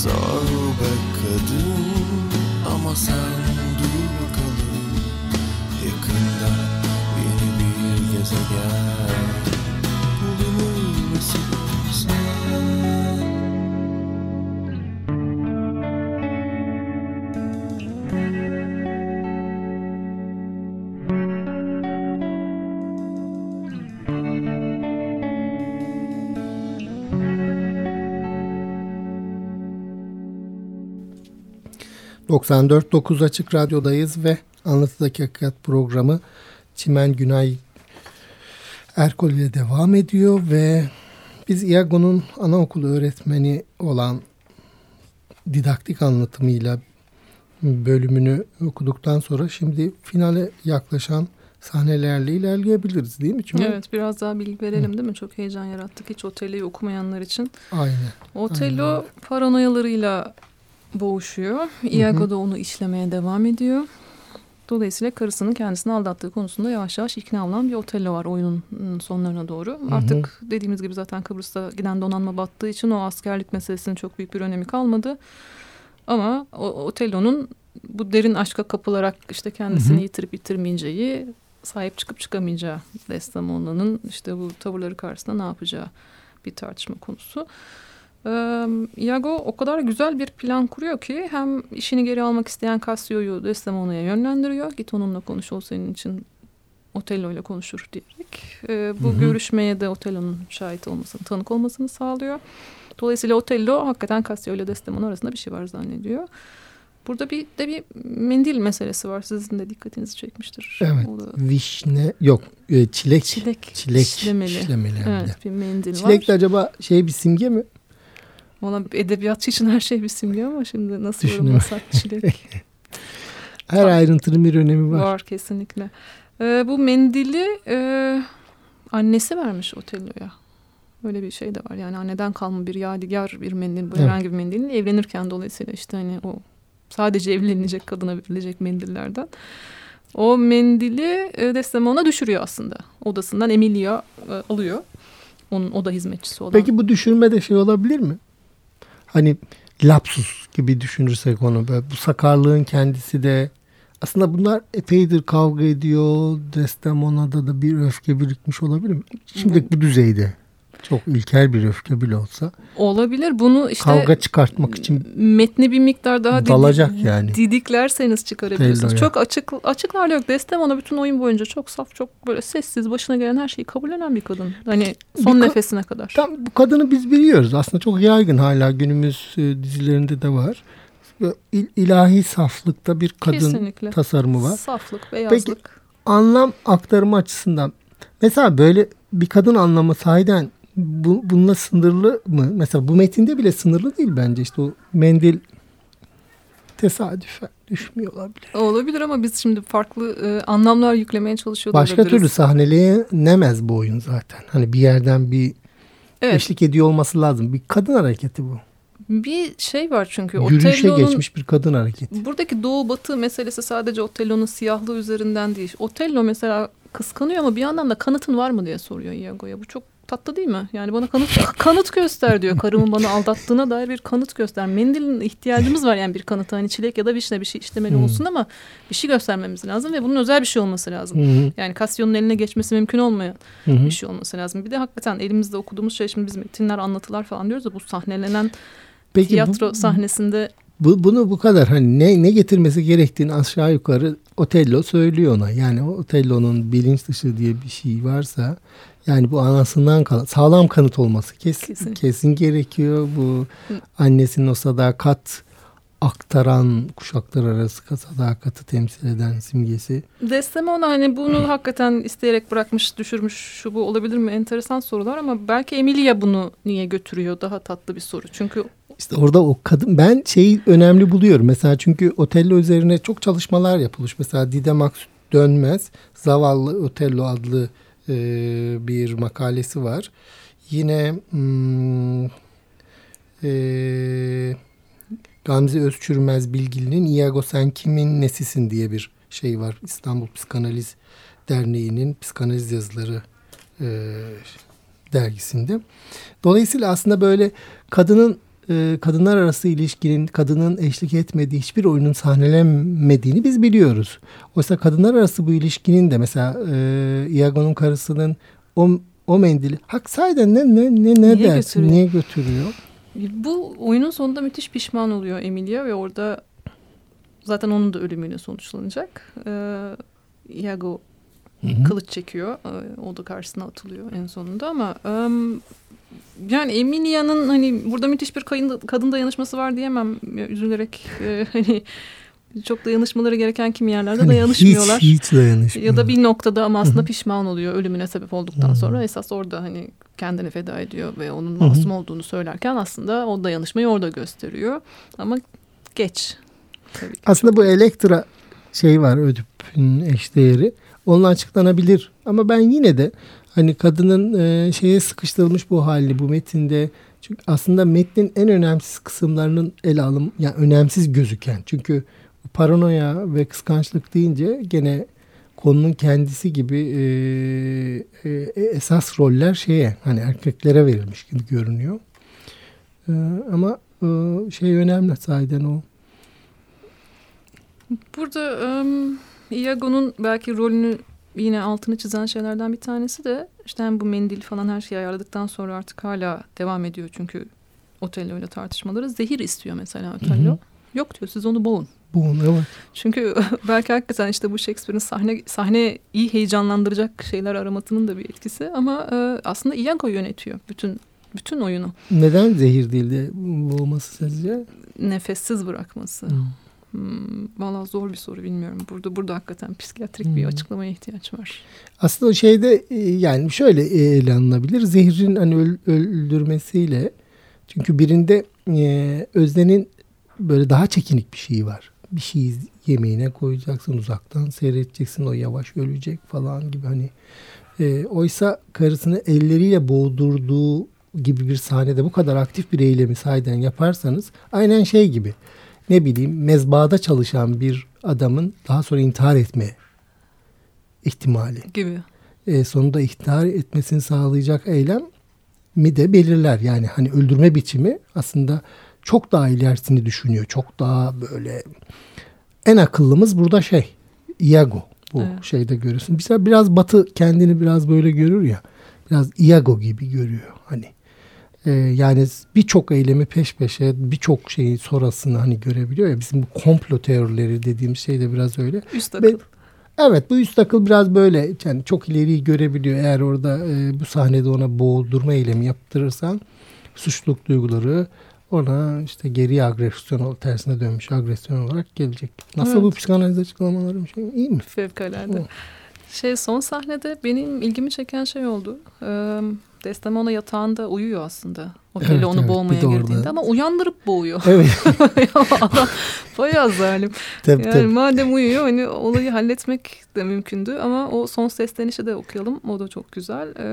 Zor be kadın ama sen dur bakalım. Yakında yeni bir gezegen ...94.9 Açık Radyo'dayız ve Anlatıdaki Hakikat programı... ...Çimen Günay Erkol ile devam ediyor ve... ...biz Iago'nun anaokulu öğretmeni olan... ...didaktik anlatımıyla... ...bölümünü okuduktan sonra... ...şimdi finale yaklaşan sahnelerle ilerleyebiliriz değil mi? Çünkü Evet biraz daha bilgi verelim değil mi? Çok heyecan yarattık hiç Otello'yu okumayanlar için. Aynen. Otello Aynen. paranoyalarıyla boğuşuyor. Iago da onu işlemeye devam ediyor. Dolayısıyla karısının kendisini aldattığı konusunda yavaş yavaş ikna olan bir Otello var oyunun sonlarına doğru. Artık dediğimiz gibi zaten Kıbrıs'ta giden donanma battığı için o askerlik meselesinin çok büyük bir önemi kalmadı. Ama o, Otello'nun bu derin aşka kapılarak işte kendisini Hı hı. yitirip yitirmeyeceği, sahip çıkıp çıkamayacağı Desdemona'nın işte bu tavırları karşısında ne yapacağı bir tartışma konusu. Iago o kadar güzel bir plan kuruyor ki hem işini geri almak isteyen Cassio'yu Desdemona'ya yönlendiriyor. Git onunla konuş o senin için Otello ile konuşur diyerek. Ee, bu Hı hı. görüşmeye de Otello'nun şahit olmasını, tanık olmasını sağlıyor. Dolayısıyla Otello hakikaten Cassio ile Desdemona arasında bir şey var zannediyor. Burada bir de bir mendil meselesi var. Sizin de dikkatinizi çekmiştir. Evet. O da Vişne yok e, çilek. çilek, Çilek hem de. Evet bir mendil Çilek var. de acaba şey bir simge mi? Valla edebiyatçı için her şey bir simge ama şimdi nasıl yorumlasak çilek Her Var. ayrıntının bir önemi var. var kesinlikle. Ee, bu mendili e, annesi vermiş Otello'ya. Öyle bir şey de var. Yani anneden kalma bir yadigar bir mendil. Bu Evet. herhangi bir mendilin evlenirken dolayısıyla işte hani o sadece evlenilecek kadına verilecek mendillerden. O mendili e, Desdemona düşürüyor aslında. Odasından Emilia e, alıyor. Onun oda hizmetçisi olan. Peki bu düşürme de şey olabilir mi? Hani lapsus gibi düşünürsek onu böyle bu sakarlığın kendisi de Aslında bunlar epeydir kavga ediyor. Desdemona'da da bir öfke birikmiş olabilir mi? Şimdi bu düzeyde. Çok ilkel bir öfke bile olsa. Olabilir. Bunu işte kavga çıkartmak için metni bir miktar daha dalacak didi, yani. Didiklerseniz çıkarabilirsiniz. Tello'ya. Çok açık açıklar yok. Desdemona bütün oyun boyunca çok saf, çok böyle sessiz, başına gelen her şeyi kabullenen bir kadın. Hani son bir nefesine kadar. Tam bu kadını biz biliyoruz. Aslında çok yaygın hala günümüz e, dizilerinde de var. İl, ilahi saflıkta bir kadın Kesinlikle. tasarımı var. Saflık, beyazlık. Peki anlam aktarımı açısından mesela böyle bir kadın anlamı sahiden bu, bununla sınırlı mı? Mesela bu metinde bile sınırlı değil bence. İşte o mendil tesadüfen düşmüyor olabilir. Olabilir ama biz şimdi farklı e, anlamlar yüklemeye çalışıyoruz. Başka türlü sahneleyenemez bu oyun zaten. Hani bir yerden bir evet. eşlik ediyor olması lazım. Bir kadın hareketi bu. Bir şey var çünkü. Yürüyüşe geçmiş bir kadın hareketi. Buradaki doğu batı meselesi sadece Otello'nun siyahlığı üzerinden değil. Otello mesela kıskanıyor ama bir yandan da kanıtın var mı diye soruyor Iago'ya. Bu çok tatlı değil mi? Yani bana kanıt kanıt göster diyor. Karımın bana aldattığına dair bir kanıt göster. Mendilin ihtiyacımız var yani bir kanıta. Hani çilek ya da vişne bir şey işlemeli hmm. olsun ama bir şey göstermemiz lazım ve bunun özel bir şey olması lazım. Hmm. Yani Cassio'nun eline geçmesi mümkün olmayan hmm. bir şey olması lazım. Bir de hakikaten elimizde okuduğumuz şey şimdi biz metinler anlatılar falan diyoruz da bu sahnelenen Peki, tiyatro bu, sahnesinde bu, bunu bu kadar hani ne ne getirmesi gerektiğini aşağı yukarı Otello söylüyor ona. Yani Otello'nun bilinç dışı diye bir şey varsa yani bu anasından kalan sağlam kanıt olması kesin, kesin. kesin gerekiyor. Bu annesinin o sadakat aktaran kuşaklar arası sadakati temsil eden simgesi. Desdemona hani bunu hakikaten isteyerek bırakmış, düşürmüş şu bu olabilir mi? Enteresan sorular ama belki Emilia bunu niye götürüyor? Daha tatlı bir soru. Çünkü işte orada o kadın ben şeyi önemli buluyorum. Mesela çünkü Otello üzerine çok çalışmalar yapılmış. Mesela Didem Dönmez Zavallı Otello adlı e, bir makalesi var. Yine hmm, e, Gamze Özçürmez Bilgili'nin Iago Sen Kimin Nesisin diye bir şey var. İstanbul Psikanaliz Derneği'nin psikanaliz yazıları e, dergisinde. Dolayısıyla aslında böyle kadının e, kadınlar arası ilişkinin kadının eşlik etmediği hiçbir oyunun sahnelenmediğini biz biliyoruz. Oysa kadınlar arası bu ilişkinin de mesela e, Iago'nun karısının o, o mendili hak sayeden ne ne ne ne niye dersin götürüyor? niye götürüyor? Bu oyunun sonunda müthiş pişman oluyor Emilia ve orada zaten onun da ölümüyle sonuçlanacak. Ee, Iago Hı-hı. kılıç çekiyor. Ee, o da karşısına atılıyor en sonunda ama um, yani Emilia'nın hani burada müthiş bir kadın, kadın dayanışması var diyemem üzülerek e, hani çok dayanışmaları gereken kimi yerlerde hani dayanışmıyorlar. Hiç, hiç dayanışmıyor. Ya da bir noktada ama aslında Hı-hı. pişman oluyor ölümüne sebep olduktan Hı-hı. sonra esas orada hani kendini feda ediyor ve onun masum Hı-hı. olduğunu söylerken aslında o dayanışmayı orada gösteriyor. Ama geç. Tabii aslında bu Elektra şey var Ödip'in eşdeğeri. Onunla açıklanabilir. Ama ben yine de hani kadının e, şeye sıkıştırılmış bu hali bu metinde çünkü aslında metnin en önemsiz kısımlarının ele alım yani önemsiz gözüken çünkü paranoya ve kıskançlık deyince gene konunun kendisi gibi e, e, esas roller şeye hani erkeklere verilmiş gibi görünüyor. E, ama e, şey önemli sahiden o. Burada um, Iago'nun belki rolünü yine altını çizen şeylerden bir tanesi de işte hem bu mendil falan her şeyi ayarladıktan sonra artık hala devam ediyor çünkü Otello ile tartışmaları. Zehir istiyor mesela Otello. Hı hı. Yok diyor siz onu boğun. Boğun evet. Çünkü belki hakikaten işte bu Shakespeare'in sahne sahne iyi heyecanlandıracak şeyler aramasının da bir etkisi ama e, aslında Iago yönetiyor bütün bütün oyunu. Neden zehir değil de boğması sizce? Nefessiz bırakması. Hmm. Hmm, Valla zor bir soru bilmiyorum. Burada burada hakikaten psikiyatrik hmm. bir açıklamaya ihtiyaç var. Aslında o şeyde e, yani şöyle ele alınabilir. Zehrin hani öldürmesiyle çünkü birinde e, Özden'in böyle daha çekinik bir şeyi var. Bir şey yemeğine koyacaksın uzaktan seyredeceksin o yavaş ölecek falan gibi hani. E, oysa karısını elleriyle boğdurduğu gibi bir sahnede bu kadar aktif bir eylemi sahiden yaparsanız aynen şey gibi ne bileyim mezbada çalışan bir adamın daha sonra intihar etme ihtimali. Gibi. E, sonunda intihar etmesini sağlayacak eylem mi de belirler. Yani hani öldürme biçimi aslında çok daha ilerisini düşünüyor. Çok daha böyle en akıllımız burada şey Iago. Bu Evet. şeyde görüyorsun. Mesela biraz Batı kendini biraz böyle görür ya. Biraz Iago gibi görüyor hani. Ee, yani birçok eylemi peş peşe birçok şeyi sonrasını hani görebiliyor ya. Bizim bu komplo teorileri dediğimiz şey de biraz öyle. Üst Ve- akıl. Evet bu üst akıl biraz böyle yani çok ileriyi görebiliyor. Eğer orada e, bu sahnede ona boğdurma eylemi yaptırırsan suçluluk duyguları ona işte geri agresyon tersine dönmüş agresyon olarak gelecek. Nasıl Evet. bu psikanaliz açıklamaları bir şey iyi mi? Fevkalade. Hı. Şey son sahnede benim ilgimi çeken şey oldu. Ee, Desdemona yatağında uyuyor aslında. Oteli Evet, onu evet. boğmaya Bir de orada- girdiğinde ama uyandırıp boğuyor. Evet Adam bayağı zalim. tabii Yani tabii. madem uyuyor hani olayı halletmek de mümkündü ama o son seslenişi de okuyalım. O da çok güzel. Ee,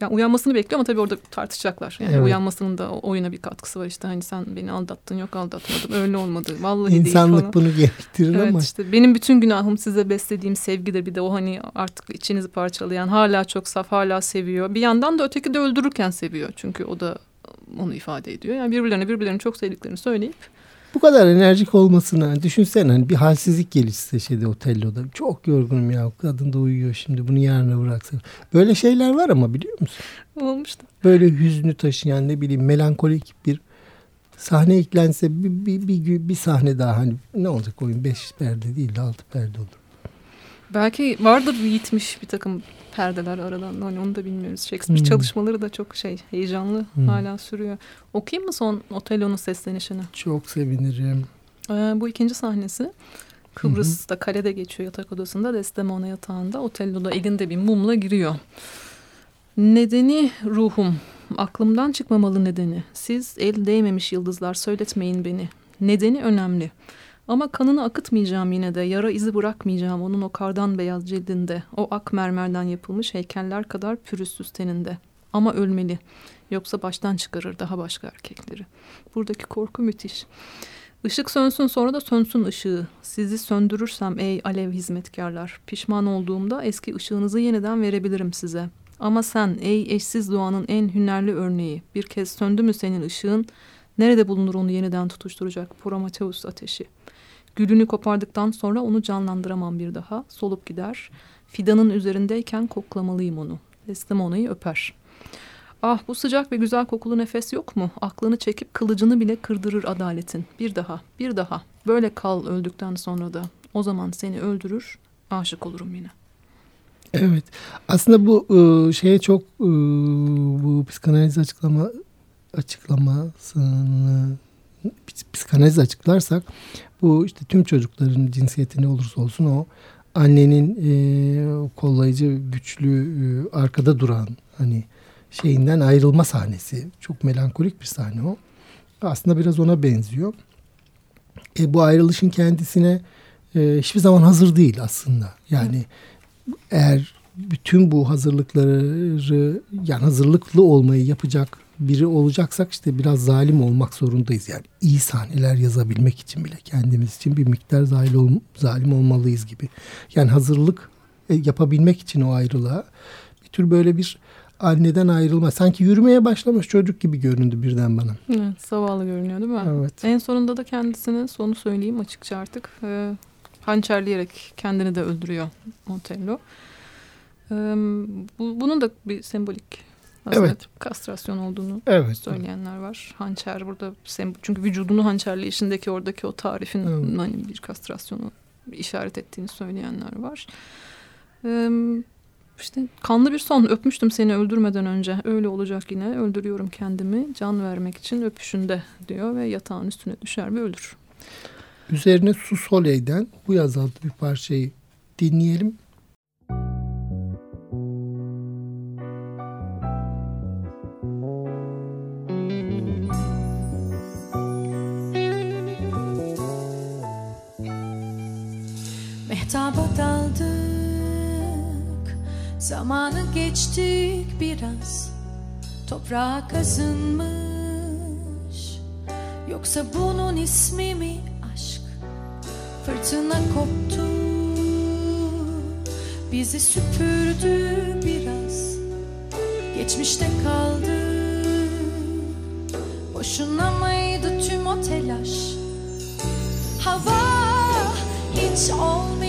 yani uyanmasını bekliyor ama tabii orada tartışacaklar. Yani Evet. uyanmasının da oyuna bir katkısı var işte. Hani sen beni aldattın yok aldatmadım. Öyle olmadı. Vallahi değil İnsanlık falan. bunu gerektirir Evet ama işte benim bütün günahım size beslediğim sevgidir. Bir de o hani artık içinizi parçalayan hala çok saf hala seviyor. Bir yandan da öteki de öldürürken seviyor. Çünkü o da onu ifade ediyor. Yani birbirlerine birbirlerini çok sevdiklerini söyleyip bu kadar enerjik olmasına düşünsene hani bir halsizlik gelişse şeyde Otello'da. Çok yorgunum ya kadın da uyuyor şimdi bunu yarına bıraksın. Böyle şeyler var ama biliyor musun? olmuştu. böyle hüznü taşıyan ne bileyim melankolik bir sahne eklense bir, bir, bir, bir, bir sahne daha hani ne olacak oyun beş perde değil de altı perde olur. Belki vardır yitmiş bir takım perdeler aradan. Hani onu da bilmiyoruz. Shakespeare Hmm. çalışmaları da çok şey heyecanlı Hmm. hala sürüyor. Okuyayım mı son Otello'nun seslenişini? Çok sevinirim. Ee, bu ikinci sahnesi. Kıbrıs'ta kalede geçiyor yatak odasında. Desdemona yatağında. Otello da elinde bir mumla giriyor. Nedeni ruhum. Aklımdan çıkmamalı nedeni. Siz el değmemiş yıldızlar söyletmeyin beni. Nedeni önemli. Ama kanını akıtmayacağım yine de. Yara izi bırakmayacağım onun o kardan beyaz cildinde. O ak mermerden yapılmış heykeller kadar pürüzsüz teninde. Ama ölmeli. Yoksa baştan çıkarır daha başka erkekleri. Buradaki korku müthiş. Işık sönsün sonra da sönsün ışığı. Sizi söndürürsem ey alev hizmetkarlar. Pişman olduğumda eski ışığınızı yeniden verebilirim size. Ama sen ey eşsiz doğanın en hünerli örneği. Bir kez söndü mü senin ışığın? Nerede bulunur onu yeniden tutuşturacak Prometheus ateşi? Gülünü kopardıktan sonra onu canlandıramam bir daha. Solup gider. Fidanın üzerindeyken koklamalıyım onu. Desdemona'yı öper. Ah bu sıcak ve güzel kokulu nefes yok mu? Aklını çekip kılıcını bile kırdırır adaletin. Bir daha, bir daha. Böyle kal öldükten sonra da. O zaman seni öldürür, aşık olurum yine. Evet. Aslında bu e, şeye çok e, bu psikanaliz açıklama açıklamasını psikanaliz açıklarsak bu işte tüm çocukların cinsiyeti ne olursa olsun o annenin e, kollayıcı güçlü e, arkada duran hani şeyinden ayrılma sahnesi. Çok melankolik bir sahne o. Aslında biraz ona benziyor. E, bu ayrılışın kendisine e, hiçbir zaman hazır değil aslında. Yani eğer bütün bu hazırlıkları yani hazırlıklı olmayı yapacak biri olacaksak işte biraz zalim olmak zorundayız. Yani iyi sahneler yazabilmek için bile kendimiz için bir miktar zalim, ol, zalim olmalıyız gibi. Yani hazırlık e, yapabilmek için o ayrılığa bir tür böyle bir anneden ayrılma. Sanki yürümeye başlamış çocuk gibi göründü birden bana. Evet, zavallı görünüyor değil mi? Evet. En sonunda da kendisini sonu söyleyeyim açıkça artık. E, hançerleyerek kendini de öldürüyor Montello. E, bu, bunun da bir sembolik aslında Evet. kastrasyon olduğunu Evet. söyleyenler var. Hançer burada çünkü vücudunu hançerleyişindeki oradaki o tarifin Evet. hani bir kastrasyonu işaret ettiğini söyleyenler var. Ee, işte kanlı bir son öpmüştüm seni öldürmeden önce öyle olacak yine öldürüyorum kendimi can vermek için öpüşünde diyor ve yatağın üstüne düşer ve ölür. Üzerine Su Soleil'den bu yaz adlı bir parçayı dinleyelim. Mehtaba daldık Zamanı geçtik biraz. Toprağa kazınmış Yoksa bunun ismi mi aşk? Fırtına koptu Bizi süpürdü biraz. Geçmişte kaldı Boşuna mıydı tüm o telaş? Hava hiç olmayacak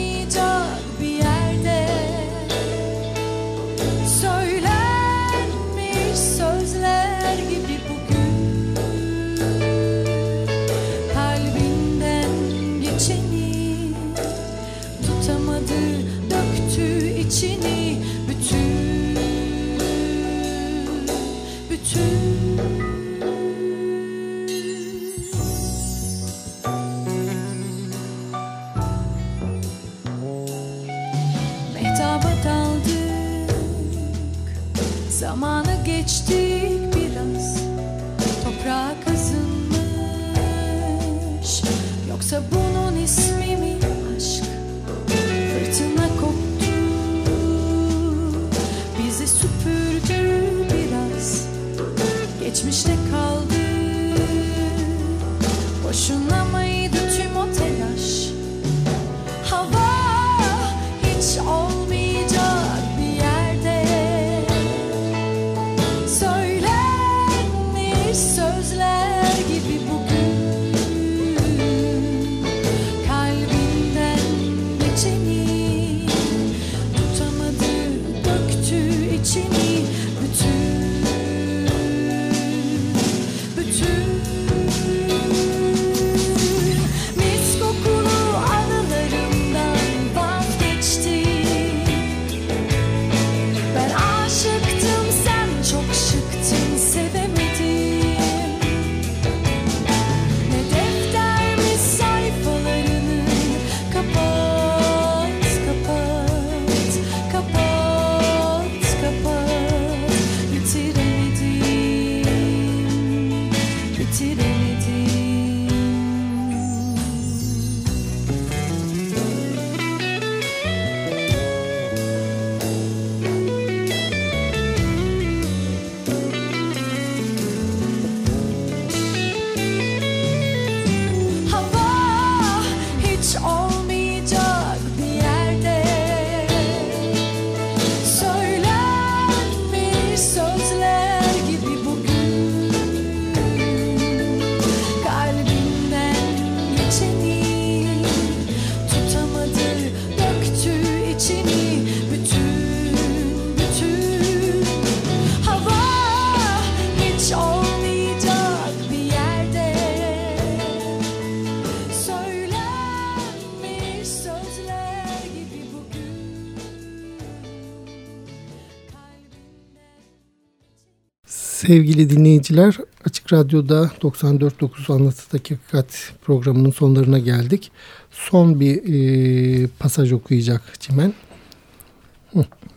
Sevgili dinleyiciler, Açık Radyo'da 94.9 Anlatıdaki Hakikat programının sonlarına geldik. Son bir e, pasaj okuyacak Çimen.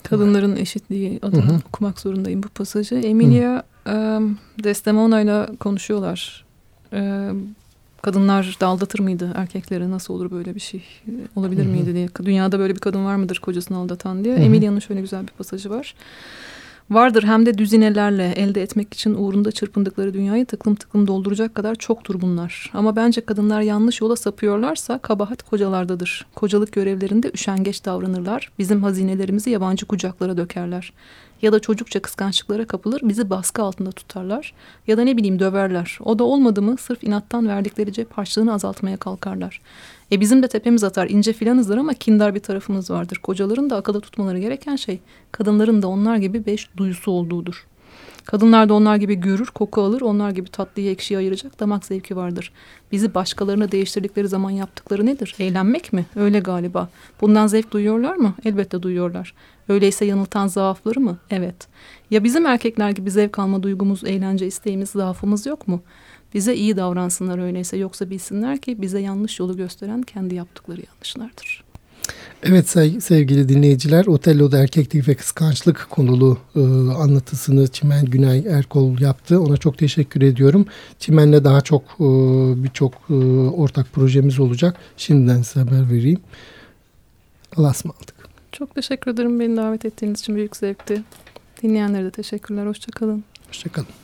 Kadınların eşitliği adını okumak zorundayım bu pasajı. Emilia e, Desdemona ile konuşuyorlar. E, kadınlar da aldatır mıydı erkekleri? Nasıl olur böyle bir şey? E, Olabilir Hı hı. miydi diye. Dünyada böyle bir kadın var mıdır kocasını aldatan diye. Hı hı. Emilia'nın şöyle güzel bir pasajı var. Vardır hem de düzinelerle elde etmek için uğrunda çırpındıkları dünyayı tıklım tıklım dolduracak kadar çoktur bunlar. Ama bence kadınlar yanlış yola sapıyorlarsa kabahat kocalardadır. Kocalık görevlerinde üşengeç davranırlar. Bizim hazinelerimizi yabancı kucaklara dökerler. Ya da çocukça kıskançlıklara kapılır bizi baskı altında tutarlar. Ya da ne bileyim döverler. O da olmadı mı sırf inattan verdikleri cep harçlığını azaltmaya kalkarlar. E bizim de tepemiz atar ince filanızdır ama kindar bir tarafımız vardır. Kocaların da akılda tutmaları gereken şey kadınların da onlar gibi beş duyusu olduğudur. Kadınlar da onlar gibi görür, koku alır, onlar gibi tatlıyı ekşiyi ayıracak damak zevki vardır. Bizi başkalarına değiştirdikleri zaman yaptıkları nedir? Eğlenmek mi? Öyle galiba. Bundan zevk duyuyorlar mı? Elbette duyuyorlar. Öyleyse yanıltan zaafları mı? Evet. Ya bizim erkekler gibi zevk alma duygumuz, eğlence isteğimiz, zaafımız yok mu? Bize iyi davransınlar öyleyse yoksa bilsinler ki bize yanlış yolu gösteren kendi yaptıkları yanlışlardır. Evet sevgili dinleyiciler Otello'da erkeklik ve kıskançlık konulu e, anlatısını Çimen Günay Erkol yaptı. Ona çok teşekkür ediyorum. Çimen'le daha çok e, birçok e, ortak projemiz olacak. Şimdiden size haber vereyim. Allah'a ısmarladık. Çok teşekkür ederim beni davet ettiğiniz için büyük zevkti. Dinleyenlere de teşekkürler. Hoşçakalın. Hoşçakalın.